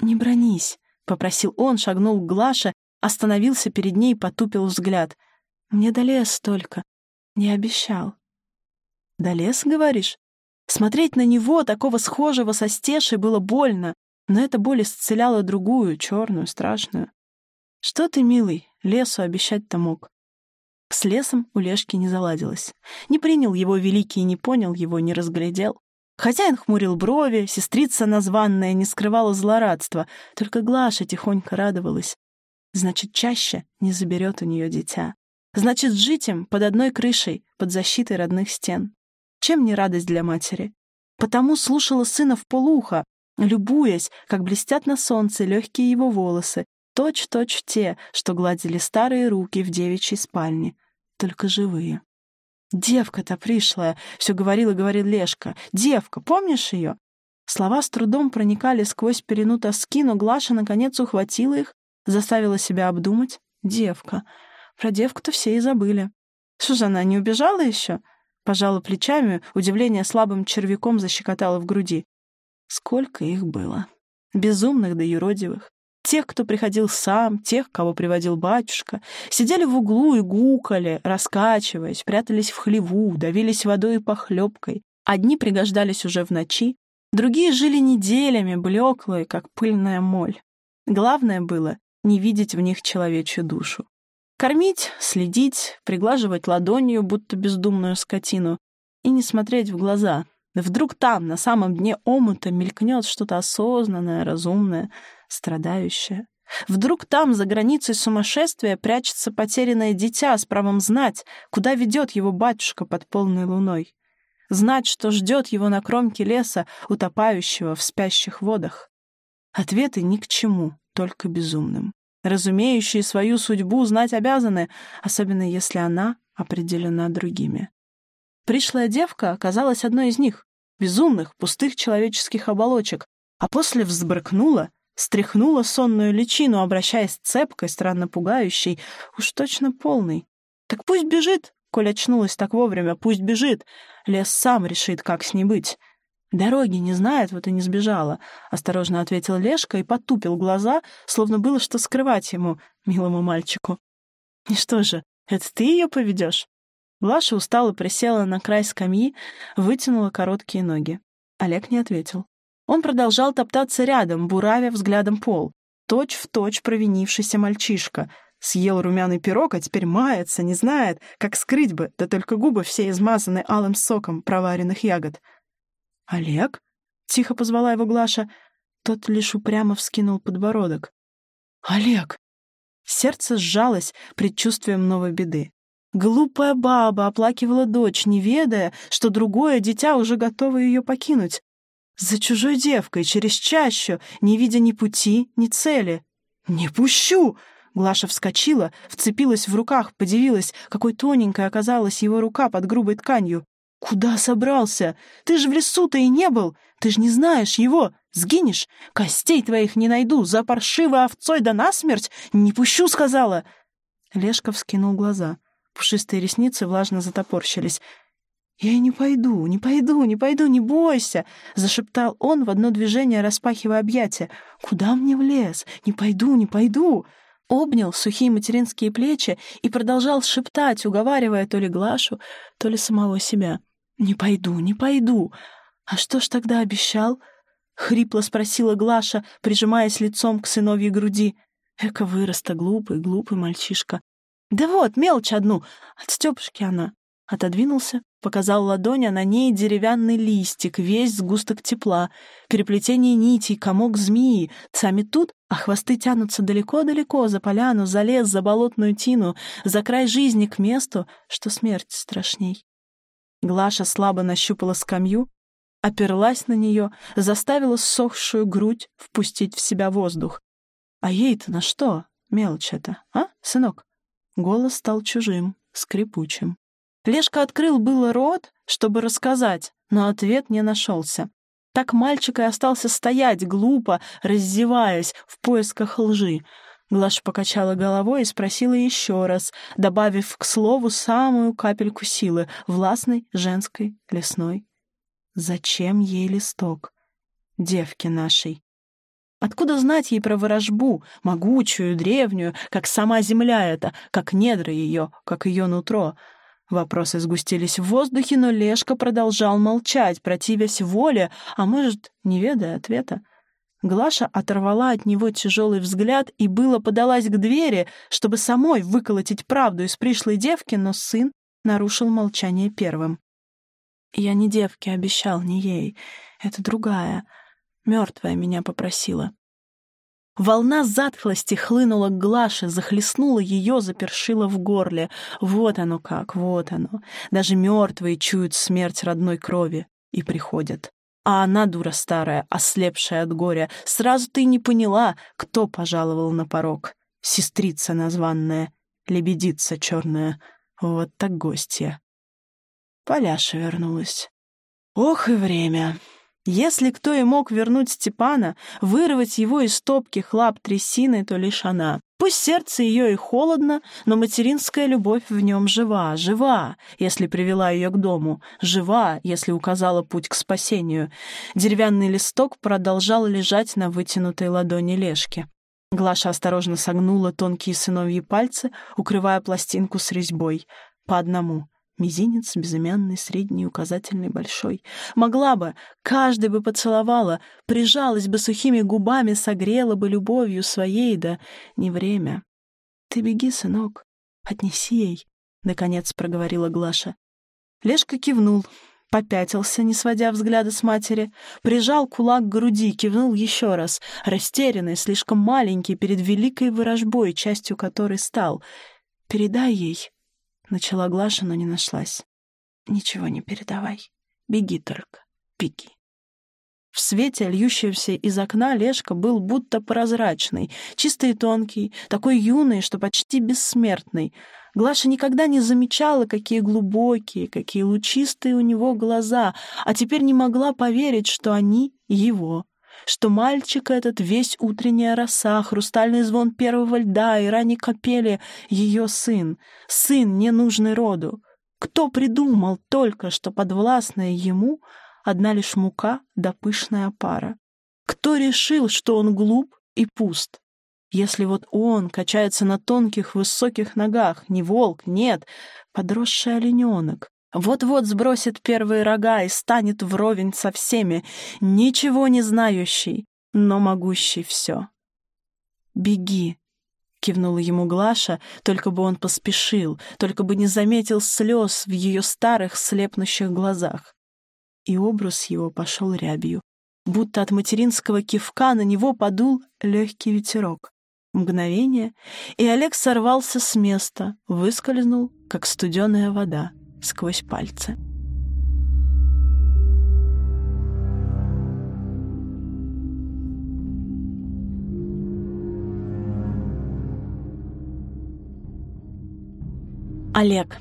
S1: «Не бронись», — попросил он, шагнул к Глаше, остановился перед ней потупил взгляд. «Мне до лес только. Не обещал». «До леса, говоришь?» Смотреть на него, такого схожего со стешей, было больно, но эта боль исцеляла другую, черную, страшную. «Что ты, милый, лесу обещать-то мог?» С лесом у Лешки не заладилось. Не принял его великий, не понял его, не разглядел. Хозяин хмурил брови, сестрица названная не скрывала злорадства, только Глаша тихонько радовалась. Значит, чаще не заберет у нее дитя. Значит, жить им под одной крышей, под защитой родных стен. Чем не радость для матери? Потому слушала сына в полуха, любуясь, как блестят на солнце легкие его волосы, точь-точь те, что гладили старые руки в девичьей спальне, только живые. «Девка-то пришлая!» — все говорил и говорил Лешка. «Девка, помнишь ее?» Слова с трудом проникали сквозь перену тоски, но Глаша наконец ухватила их, заставила себя обдумать. «Девка. Про девку-то все и забыли. Что же она, не убежала еще?» Пожала плечами, удивление слабым червяком защекотало в груди. Сколько их было. Безумных да юродивых. Тех, кто приходил сам, тех, кого приводил батюшка. Сидели в углу и гукали, раскачиваясь, прятались в хлеву, давились водой и похлебкой. Одни пригождались уже в ночи, другие жили неделями, блеклые, как пыльная моль. Главное было не видеть в них человечью душу. Кормить, следить, приглаживать ладонью, будто бездумную скотину, и не смотреть в глаза. Вдруг там, на самом дне омута, мелькнет что-то осознанное, разумное, страдающее. Вдруг там, за границей сумасшествия, прячется потерянное дитя с правом знать, куда ведет его батюшка под полной луной. Знать, что ждет его на кромке леса, утопающего в спящих водах. Ответы ни к чему, только безумным разумеющие свою судьбу, знать обязаны, особенно если она определена другими. Пришлая девка оказалась одной из них, безумных, пустых человеческих оболочек, а после взбрыкнула, Стряхнула сонную личину, обращаясь цепкой, странно пугающей, уж точно полной. «Так пусть бежит!» Коль очнулась так вовремя, пусть бежит. Лес сам решит, как с ней быть. «Дороги не знает, вот и не сбежала», — осторожно ответил Лешка и потупил глаза, словно было что скрывать ему, милому мальчику. «И что же, это ты ее поведешь?» Глаша устало присела на край скамьи, вытянула короткие ноги. Олег не ответил. Он продолжал топтаться рядом, буравя взглядом пол. Точь в точь провинившийся мальчишка. Съел румяный пирог, а теперь мается, не знает, как скрыть бы, да только губы все измазаны алым соком проваренных ягод. «Олег?» — тихо позвала его Глаша. Тот лишь упрямо вскинул подбородок. «Олег!» Сердце сжалось предчувствием новой беды. Глупая баба оплакивала дочь, не ведая, что другое дитя уже готово ее покинуть. За чужой девкой, через чащу, не видя ни пути, ни цели. «Не пущу!» Глаша вскочила, вцепилась в руках, подивилась, какой тоненькой оказалась его рука под грубой тканью. «Куда собрался? Ты же в лесу-то и не был! Ты ж не знаешь его! Сгинешь! Костей твоих не найду! За паршивой овцой да насмерть! Не пущу!» — сказала. Лешка вскинул глаза. Пушистые ресницы влажно затопорщились. «Я не пойду, не пойду, не пойду, не бойся!» — зашептал он в одно движение, распахивая объятия. «Куда мне в лес? Не пойду, не пойду!» Обнял сухие материнские плечи и продолжал шептать, уговаривая то ли Глашу, то ли самого себя. «Не пойду, не пойду!» «А что ж тогда обещал?» — хрипло спросила Глаша, прижимаясь лицом к сыновьей груди. Эка выроста, глупый, глупый мальчишка. «Да вот, мелочь одну, от Стёпушки она». Отодвинулся, показал ладонь, а на ней деревянный листик, весь сгусток тепла, переплетение нитей, комок змеи. Сами тут, а хвосты тянутся далеко-далеко, за поляну, за лес, за болотную тину, за край жизни к месту, что смерть страшней. Глаша слабо нащупала скамью, оперлась на нее, заставила ссохшую грудь впустить в себя воздух. А ей-то на что? Мелочь это, а, сынок? Голос стал чужим, скрипучим. Лешка открыл было рот, чтобы рассказать, но ответ не нашелся. Так мальчик и остался стоять, глупо, раздеваясь, в поисках лжи. Глаша покачала головой и спросила еще раз, добавив к слову самую капельку силы, властной, женской, лесной. «Зачем ей листок? Девки нашей». Откуда знать ей про ворожбу, могучую, древнюю, как сама земля эта, как недра ее, как ее нутро? Вопросы сгустились в воздухе, но Лешка продолжал молчать, противясь воле, а может, не ведая ответа. Глаша оторвала от него тяжелый взгляд и было подалась к двери, чтобы самой выколотить правду из пришлой девки, но сын нарушил молчание первым. «Я не девке обещал, не ей. Это другая. Мертвая меня попросила». Волна затхлости хлынула к Глаше, захлестнула ее, запершила в горле. Вот оно как, вот оно. Даже мертвые чуют смерть родной крови и приходят. А она, дура старая, ослепшая от горя, сразу ты не поняла, кто пожаловал на порог. Сестрица названная, лебедица черная. Вот так гостья. Поляша вернулась. Ох и время! Если кто и мог вернуть Степана, вырвать его из топких лап трясины, то лишь она. Пусть сердце ее и холодно, но материнская любовь в нем жива, жива, если привела ее к дому, жива, если указала путь к спасению. Деревянный листок продолжал лежать на вытянутой ладони Лешки. Глаша осторожно согнула тонкие сыновьи пальцы, укрывая пластинку с резьбой. По одному — Мизинец, безымянный, средний, указательный, большой. Могла бы, каждый бы поцеловала, прижалась бы сухими губами, согрела бы любовью своей, да не время. «Ты беги, сынок, отнеси ей», — наконец проговорила Глаша. Лешка кивнул, попятился, не сводя взгляда с матери, прижал кулак к груди, кивнул еще раз, растерянный, слишком маленький перед великой ворожбой, частью которой стал. «Передай ей», Начала Глаша, но не нашлась. «Ничего не передавай. Беги только. Беги». В свете, льющемся из окна, Лешка был будто прозрачный, чистый и тонкий, такой юный, что почти бессмертный. Глаша никогда не замечала, какие глубокие, какие лучистые у него глаза, а теперь не могла поверить, что они его. Что мальчик этот весь утренняя роса, хрустальный звон первого льда и ранней капели — ее сын, сын, ненужный роду. Кто придумал только, что подвластная ему одна лишь мука да пышная пара? Кто решил, что он глуп и пуст? Если вот он качается на тонких высоких ногах, не волк, нет, подросший олененок, вот-вот сбросит первые рога и станет вровень со всеми, ничего не знающий, но могущий все. «Беги!» — кивнула ему Глаша, только бы он поспешил, только бы не заметил слез в ее старых слепнущих глазах. И образ его пошел рябью, будто от материнского кивка на него подул легкий ветерок. Мгновение, и Олег сорвался с места, выскользнул, как студеная вода, сквозь пальцы. Олег.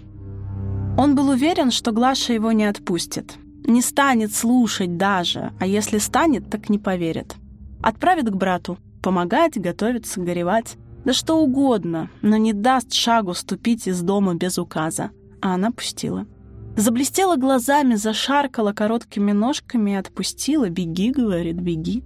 S1: Он был уверен, что Глаша его не отпустит. Не станет слушать даже, а если станет, так не поверит. Отправит к брату, помогать, готовиться, горевать. Да что угодно, но не даст шагу ступить из дома без указа. А она пустила. Заблестела глазами, зашаркала короткими ножками и отпустила. «Беги», — говорит, — «беги».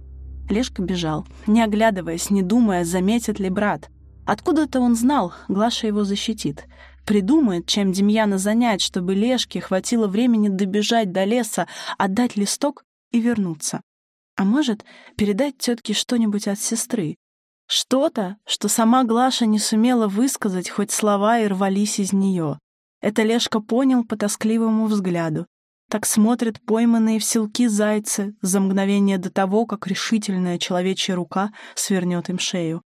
S1: Лешка бежал, не оглядываясь, не думая, заметит ли брат. Откуда-то он знал, Глаша его защитит придумает, чем Демьяна занять, чтобы Лешке хватило времени добежать до леса, отдать листок и вернуться. А может, передать тетке что-нибудь от сестры. Что-то, что сама Глаша не сумела высказать, хоть слова и рвались из нее. Это Лешка понял по тоскливому взгляду. Так смотрят пойманные в селки зайцы за мгновение до того, как решительная человечья рука свернет им шею.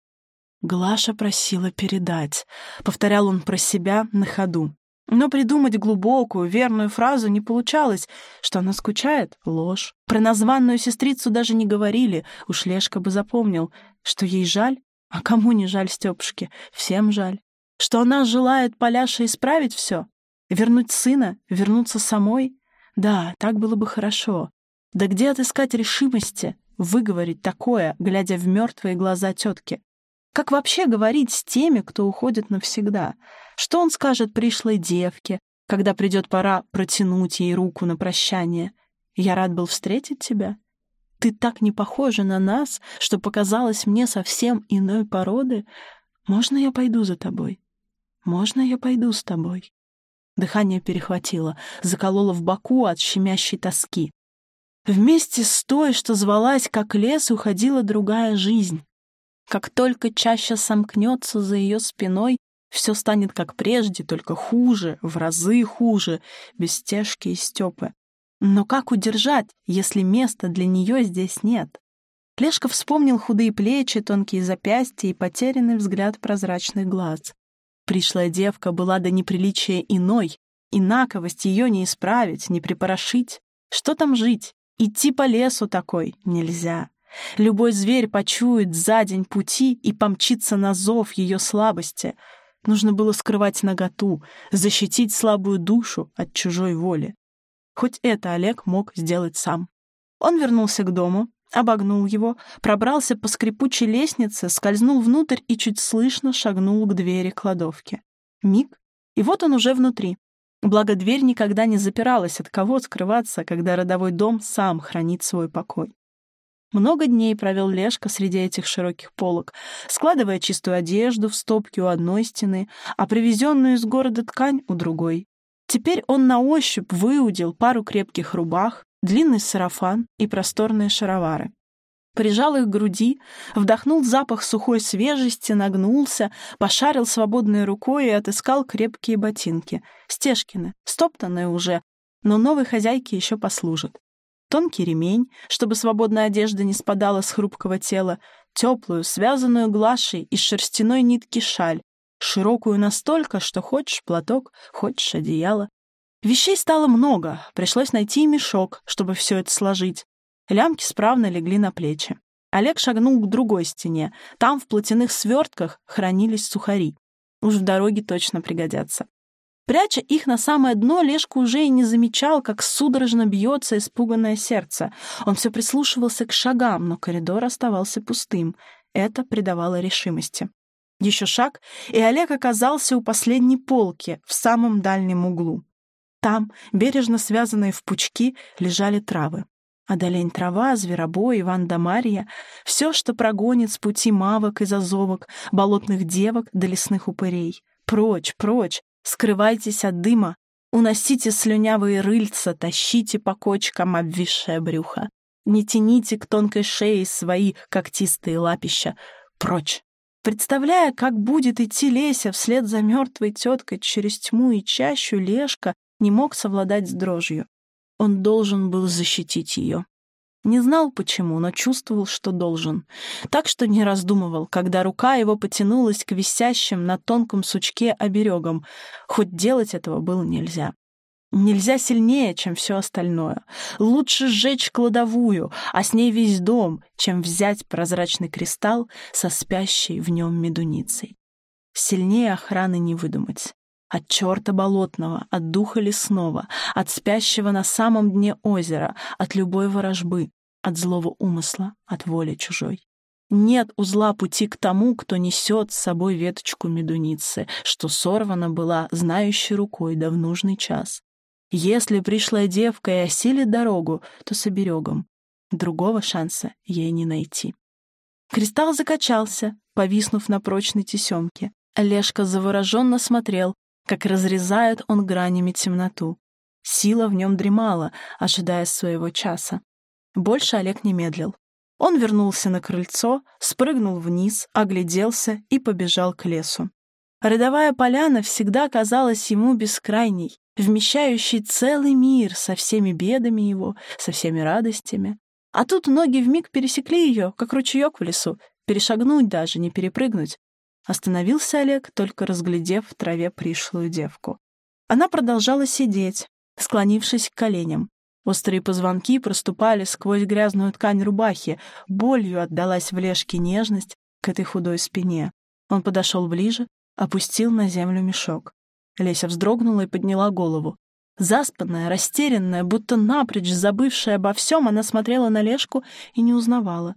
S1: Глаша просила передать. Повторял он про себя на ходу. Но придумать глубокую, верную фразу не получалось. Что она скучает — ложь. Про названную сестрицу даже не говорили. Уж Лешка бы запомнил, что ей жаль. А кому не жаль Степушке? Всем жаль. Что она желает Поляше исправить все? Вернуть сына? Вернуться самой? Да, так было бы хорошо. Да где отыскать решимости выговорить такое, глядя в мертвые глаза тетки? Как вообще говорить с теми, кто уходит навсегда? Что он скажет пришлой девке, когда придет пора протянуть ей руку на прощание? «Я рад был встретить тебя. Ты так не похожа на нас, что показалось мне совсем иной породы. Можно я пойду за тобой? Можно я пойду с тобой?» Дыхание перехватило, закололо в боку от щемящей тоски. Вместе с той, что звалась как лес, уходила другая жизнь. Как только чаще сомкнется за ее спиной, все станет как прежде, только хуже, в разы хуже, без стежки и степы. Но как удержать, если места для нее здесь нет? Лешка вспомнил худые плечи, тонкие запястья и потерянный взгляд прозрачных глаз. Пришлая девка была до неприличия иной, инаковость ее не исправить, не припорошить. Что там жить? Идти по лесу такой нельзя. Любой зверь почует за день пути и помчится на зов ее слабости. Нужно было скрывать наготу, защитить слабую душу от чужой воли. Хоть это Олег мог сделать сам. Он вернулся к дому, обогнул его, пробрался по скрипучей лестнице, скользнул внутрь и чуть слышно шагнул к двери кладовки. Миг, и вот он уже внутри. Благо, дверь никогда не запиралась, от кого скрываться, когда родовой дом сам хранит свой покой. Много дней провел Лешка среди этих широких полок, складывая чистую одежду в стопки у одной стены, а привезенную из города ткань у другой. Теперь он на ощупь выудил пару крепких рубах, длинный сарафан и просторные шаровары. Прижал их к груди, вдохнул запах сухой свежести, нагнулся, пошарил свободной рукой и отыскал крепкие ботинки. Стежкины, стоптанные уже, но новой хозяйке еще послужат тонкий ремень, чтобы свободная одежда не спадала с хрупкого тела, теплую, связанную глашей из шерстяной нитки шаль, широкую настолько, что хочешь платок, хочешь одеяло. Вещей стало много, пришлось найти мешок, чтобы все это сложить. Лямки справно легли на плечи. Олег шагнул к другой стене. Там в платяных свертках хранились сухари. Уж в дороге точно пригодятся. Пряча их на самое дно, Лешка уже и не замечал, как судорожно бьется испуганное сердце. Он все прислушивался к шагам, но коридор оставался пустым. Это придавало решимости. Еще шаг, и Олег оказался у последней полки, в самом дальнем углу. Там, бережно связанные в пучки, лежали травы. Одолень трава, зверобой, Иван да Марья — все, что прогонит с пути мавок и зазовок, болотных девок до лесных упырей. Прочь, прочь, скрывайтесь от дыма, уносите слюнявые рыльца, тащите по кочкам обвисшее брюхо. Не тяните к тонкой шее свои когтистые лапища. Прочь! Представляя, как будет идти Леся вслед за мертвой теткой через тьму и чащу, Лешка не мог совладать с дрожью. Он должен был защитить ее. Не знал почему, но чувствовал, что должен. Так что не раздумывал, когда рука его потянулась к висящим на тонком сучке оберегам, хоть делать этого было нельзя. Нельзя сильнее, чем все остальное. Лучше сжечь кладовую, а с ней весь дом, чем взять прозрачный кристалл со спящей в нем медуницей. Сильнее охраны не выдумать. От черта болотного, от духа лесного, от спящего на самом дне озера, от любой ворожбы, от злого умысла, от воли чужой. Нет узла пути к тому, кто несет с собой веточку медуницы, что сорвана была знающей рукой да в нужный час. Если пришлая девка и осилит дорогу, то с оберегом. Другого шанса ей не найти. Кристалл закачался, повиснув на прочной тесемке. Олежка завороженно смотрел, как разрезает он гранями темноту. Сила в нем дремала, ожидая своего часа. Больше Олег не медлил. Он вернулся на крыльцо, спрыгнул вниз, огляделся и побежал к лесу. Родовая поляна всегда казалась ему бескрайней, вмещающий целый мир со всеми бедами его, со всеми радостями. А тут ноги вмиг пересекли ее, как ручеек в лесу, перешагнуть даже, не перепрыгнуть. Остановился Олег, только разглядев в траве пришлую девку. Она продолжала сидеть, склонившись к коленям. Острые позвонки проступали сквозь грязную ткань рубахи, болью отдалась в лешке нежность к этой худой спине. Он подошел ближе, опустил на землю мешок. Леся вздрогнула и подняла голову. Заспанная, растерянная, будто напрочь забывшая обо всем, она смотрела на Лешку и не узнавала.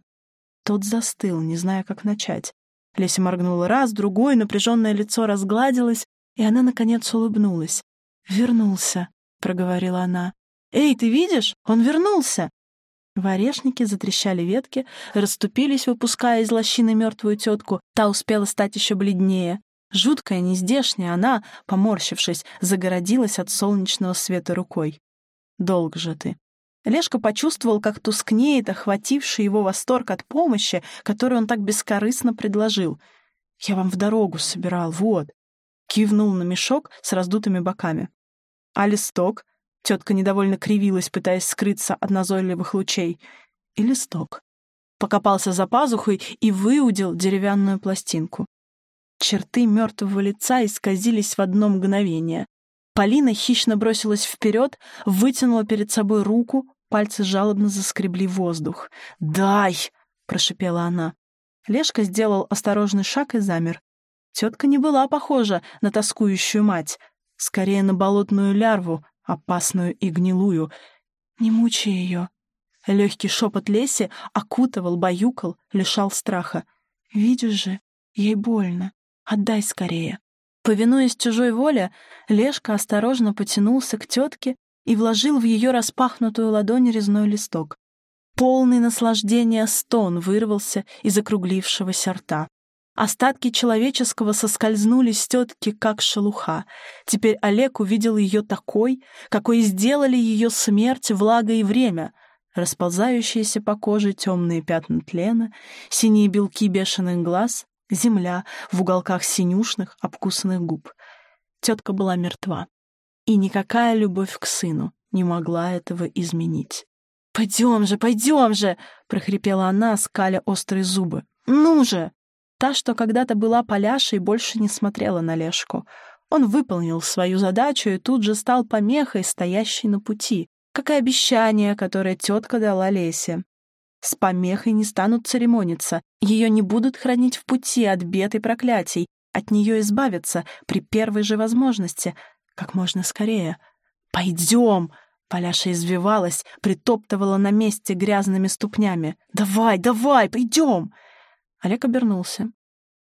S1: Тот застыл, не зная, как начать. Леся моргнула раз, другой, напряженное лицо разгладилось, и она, наконец, улыбнулась. «Вернулся», — проговорила она. «Эй, ты видишь? Он вернулся!» В орешнике затрещали ветки, расступились, выпуская из лощины мертвую тетку. Та успела стать еще бледнее. Жуткая, нездешняя, она, поморщившись, загородилась от солнечного света рукой. «Долг же ты». Лешка почувствовал, как тускнеет охвативший его восторг от помощи, которую он так бескорыстно предложил. «Я вам в дорогу собирал, вот». Кивнул на мешок с раздутыми боками. «А листок?» Тетка недовольно кривилась, пытаясь скрыться от назойливых лучей. «И листок». Покопался за пазухой и выудил деревянную пластинку. Черты мертвого лица исказились в одно мгновение. Полина хищно бросилась вперед, вытянула перед собой руку, пальцы жалобно заскребли воздух. «Дай!» — прошипела она. Лешка сделал осторожный шаг и замер. Тетка не была похожа на тоскующую мать, скорее на болотную лярву, опасную и гнилую. «Не мучай ее!» Легкий шепот Леси окутывал, баюкал, лишал страха. «Видишь же, ей больно. Отдай скорее». Повинуясь чужой воле, Лешка осторожно потянулся к тетке и вложил в ее распахнутую ладонь резной листок. Полный наслаждения стон вырвался из округлившегося рта. Остатки человеческого соскользнули с тетки, как шелуха. Теперь Олег увидел ее такой, какой сделали ее смерть, влага и время. Расползающиеся по коже темные пятна тлена, синие белки бешеных глаз, земля в уголках синюшных, обкусанных губ. Тетка была мертва. И никакая любовь к сыну не могла этого изменить. «Пойдем же, пойдем же!» — прохрипела она, скаля острые зубы. «Ну же!» Та, что когда-то была Поляшей, больше не смотрела на Лешку. Он выполнил свою задачу и тут же стал помехой, стоящей на пути, как и обещание, которое тетка дала Лесе. С помехой не станут церемониться, ее не будут хранить в пути от бед и проклятий, от нее избавиться при первой же возможности. Как можно скорее. «Пойдем!» Поляша извивалась, притоптывала на месте грязными ступнями. «Давай, давай, пойдем!» Олег обернулся.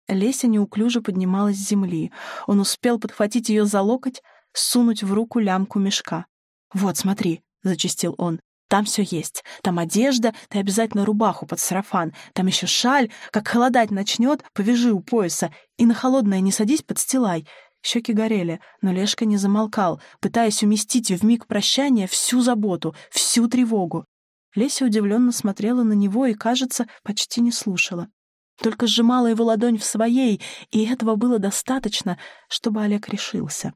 S1: Леся неуклюже поднималась с земли. Он успел подхватить ее за локоть, сунуть в руку лямку мешка. «Вот, смотри», — зачастил он, — «там все есть. Там одежда, ты обязательно рубаху под сарафан. Там еще шаль. Как холодать начнет, повяжи у пояса. И на холодное не садись, подстилай. Щеки горели, но Лешка не замолкал, пытаясь уместить в миг прощания всю заботу, всю тревогу. Леся удивленно смотрела на него и, кажется, почти не слушала. Только сжимала его ладонь в своей, и этого было достаточно, чтобы Олег решился.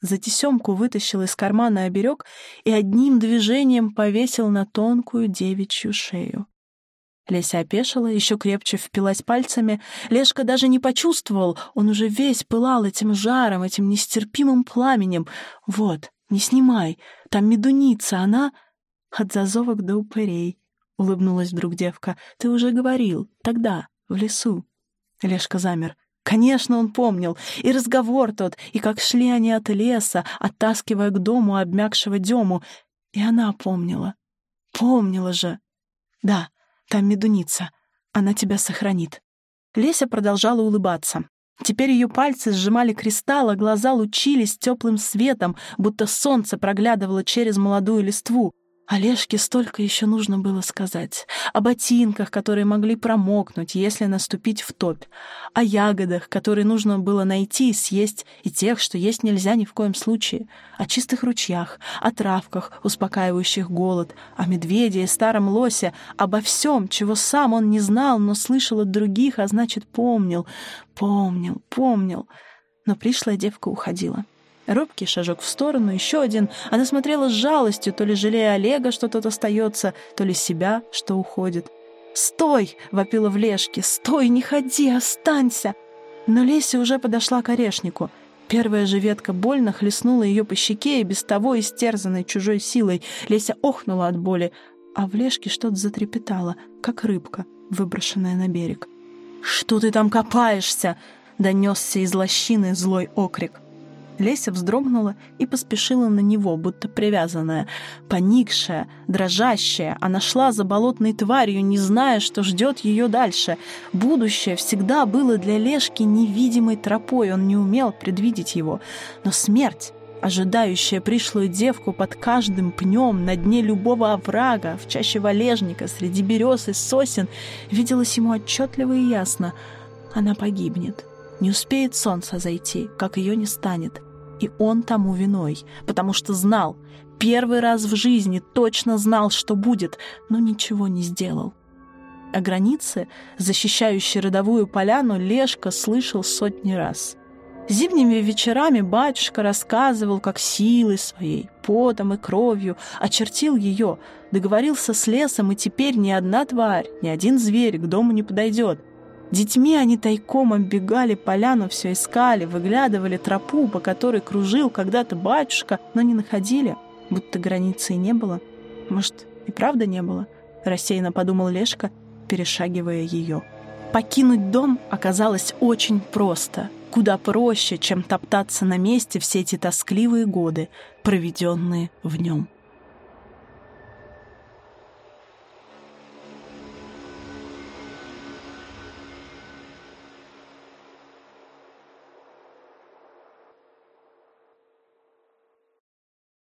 S1: За тесемку вытащил из кармана оберег и одним движением повесил на тонкую девичью шею. Леся опешила, еще крепче впилась пальцами. Лешка даже не почувствовал, он уже весь пылал этим жаром, этим нестерпимым пламенем. «Вот, не снимай, там медуница, она...» «От зазовок до упырей», — улыбнулась вдруг девка. «Ты уже говорил, тогда, в лесу». Лешка замер. Конечно, он помнил. И разговор тот, и как шли они от леса, оттаскивая к дому обмякшего Дему. И она помнила. Помнила же. Да, там медуница. Она тебя сохранит». Леся продолжала улыбаться. Теперь ее пальцы сжимали кристалл, а глаза лучились теплым светом, будто солнце проглядывало через молодую листву. Олежке столько еще нужно было сказать. О ботинках, которые могли промокнуть, если наступить в топь. О ягодах, которые нужно было найти и съесть, и тех, что есть нельзя ни в коем случае. О чистых ручьях, о травках, успокаивающих голод, о медведе и старом лосе, обо всем, чего сам он не знал, но слышал от других, а значит, помнил, помнил, помнил. Но пришлая девка уходила. Робкий шажок в сторону, еще один. Она смотрела с жалостью, то ли жалея Олега, что тот остается, то ли себя, что уходит. «Стой!» — вопила в лешке. «Стой! Не ходи! Останься!» Но Леся уже подошла к орешнику. Первая же ветка больно хлестнула ее по щеке и без того истерзанной чужой силой. Леся охнула от боли, а в лешке что-то затрепетало, как рыбка, выброшенная на берег. «Что ты там копаешься?» — донесся из лощины злой окрик. Леся вздрогнула и поспешила на него, будто привязанная. Поникшая, дрожащая, она шла за болотной тварью, не зная, что ждет ее дальше. Будущее всегда было для Лешки невидимой тропой, он не умел предвидеть его. Но смерть, ожидающая пришлую девку под каждым пнем на дне любого оврага, в чаще валежника, среди берез и сосен, виделась ему отчетливо и ясно. Она погибнет. Не успеет солнце зайти, как ее не станет. И он тому виной, потому что знал, первый раз в жизни точно знал, что будет, но ничего не сделал. О границе, защищающей родовую поляну, Лешка слышал сотни раз. Зимними вечерами батюшка рассказывал, как силой своей, потом и кровью очертил ее, договорился с лесом, и теперь ни одна тварь, ни один зверь к дому не подойдет. Детьми они тайком оббегали поляну, все искали, выглядывали тропу, по которой кружил когда-то батюшка, но не находили, будто границы и не было. Может, и правда не было? Рассеянно подумал Лешка, перешагивая ее. Покинуть дом оказалось очень просто, куда проще, чем топтаться на месте все эти тоскливые годы, проведенные в нем.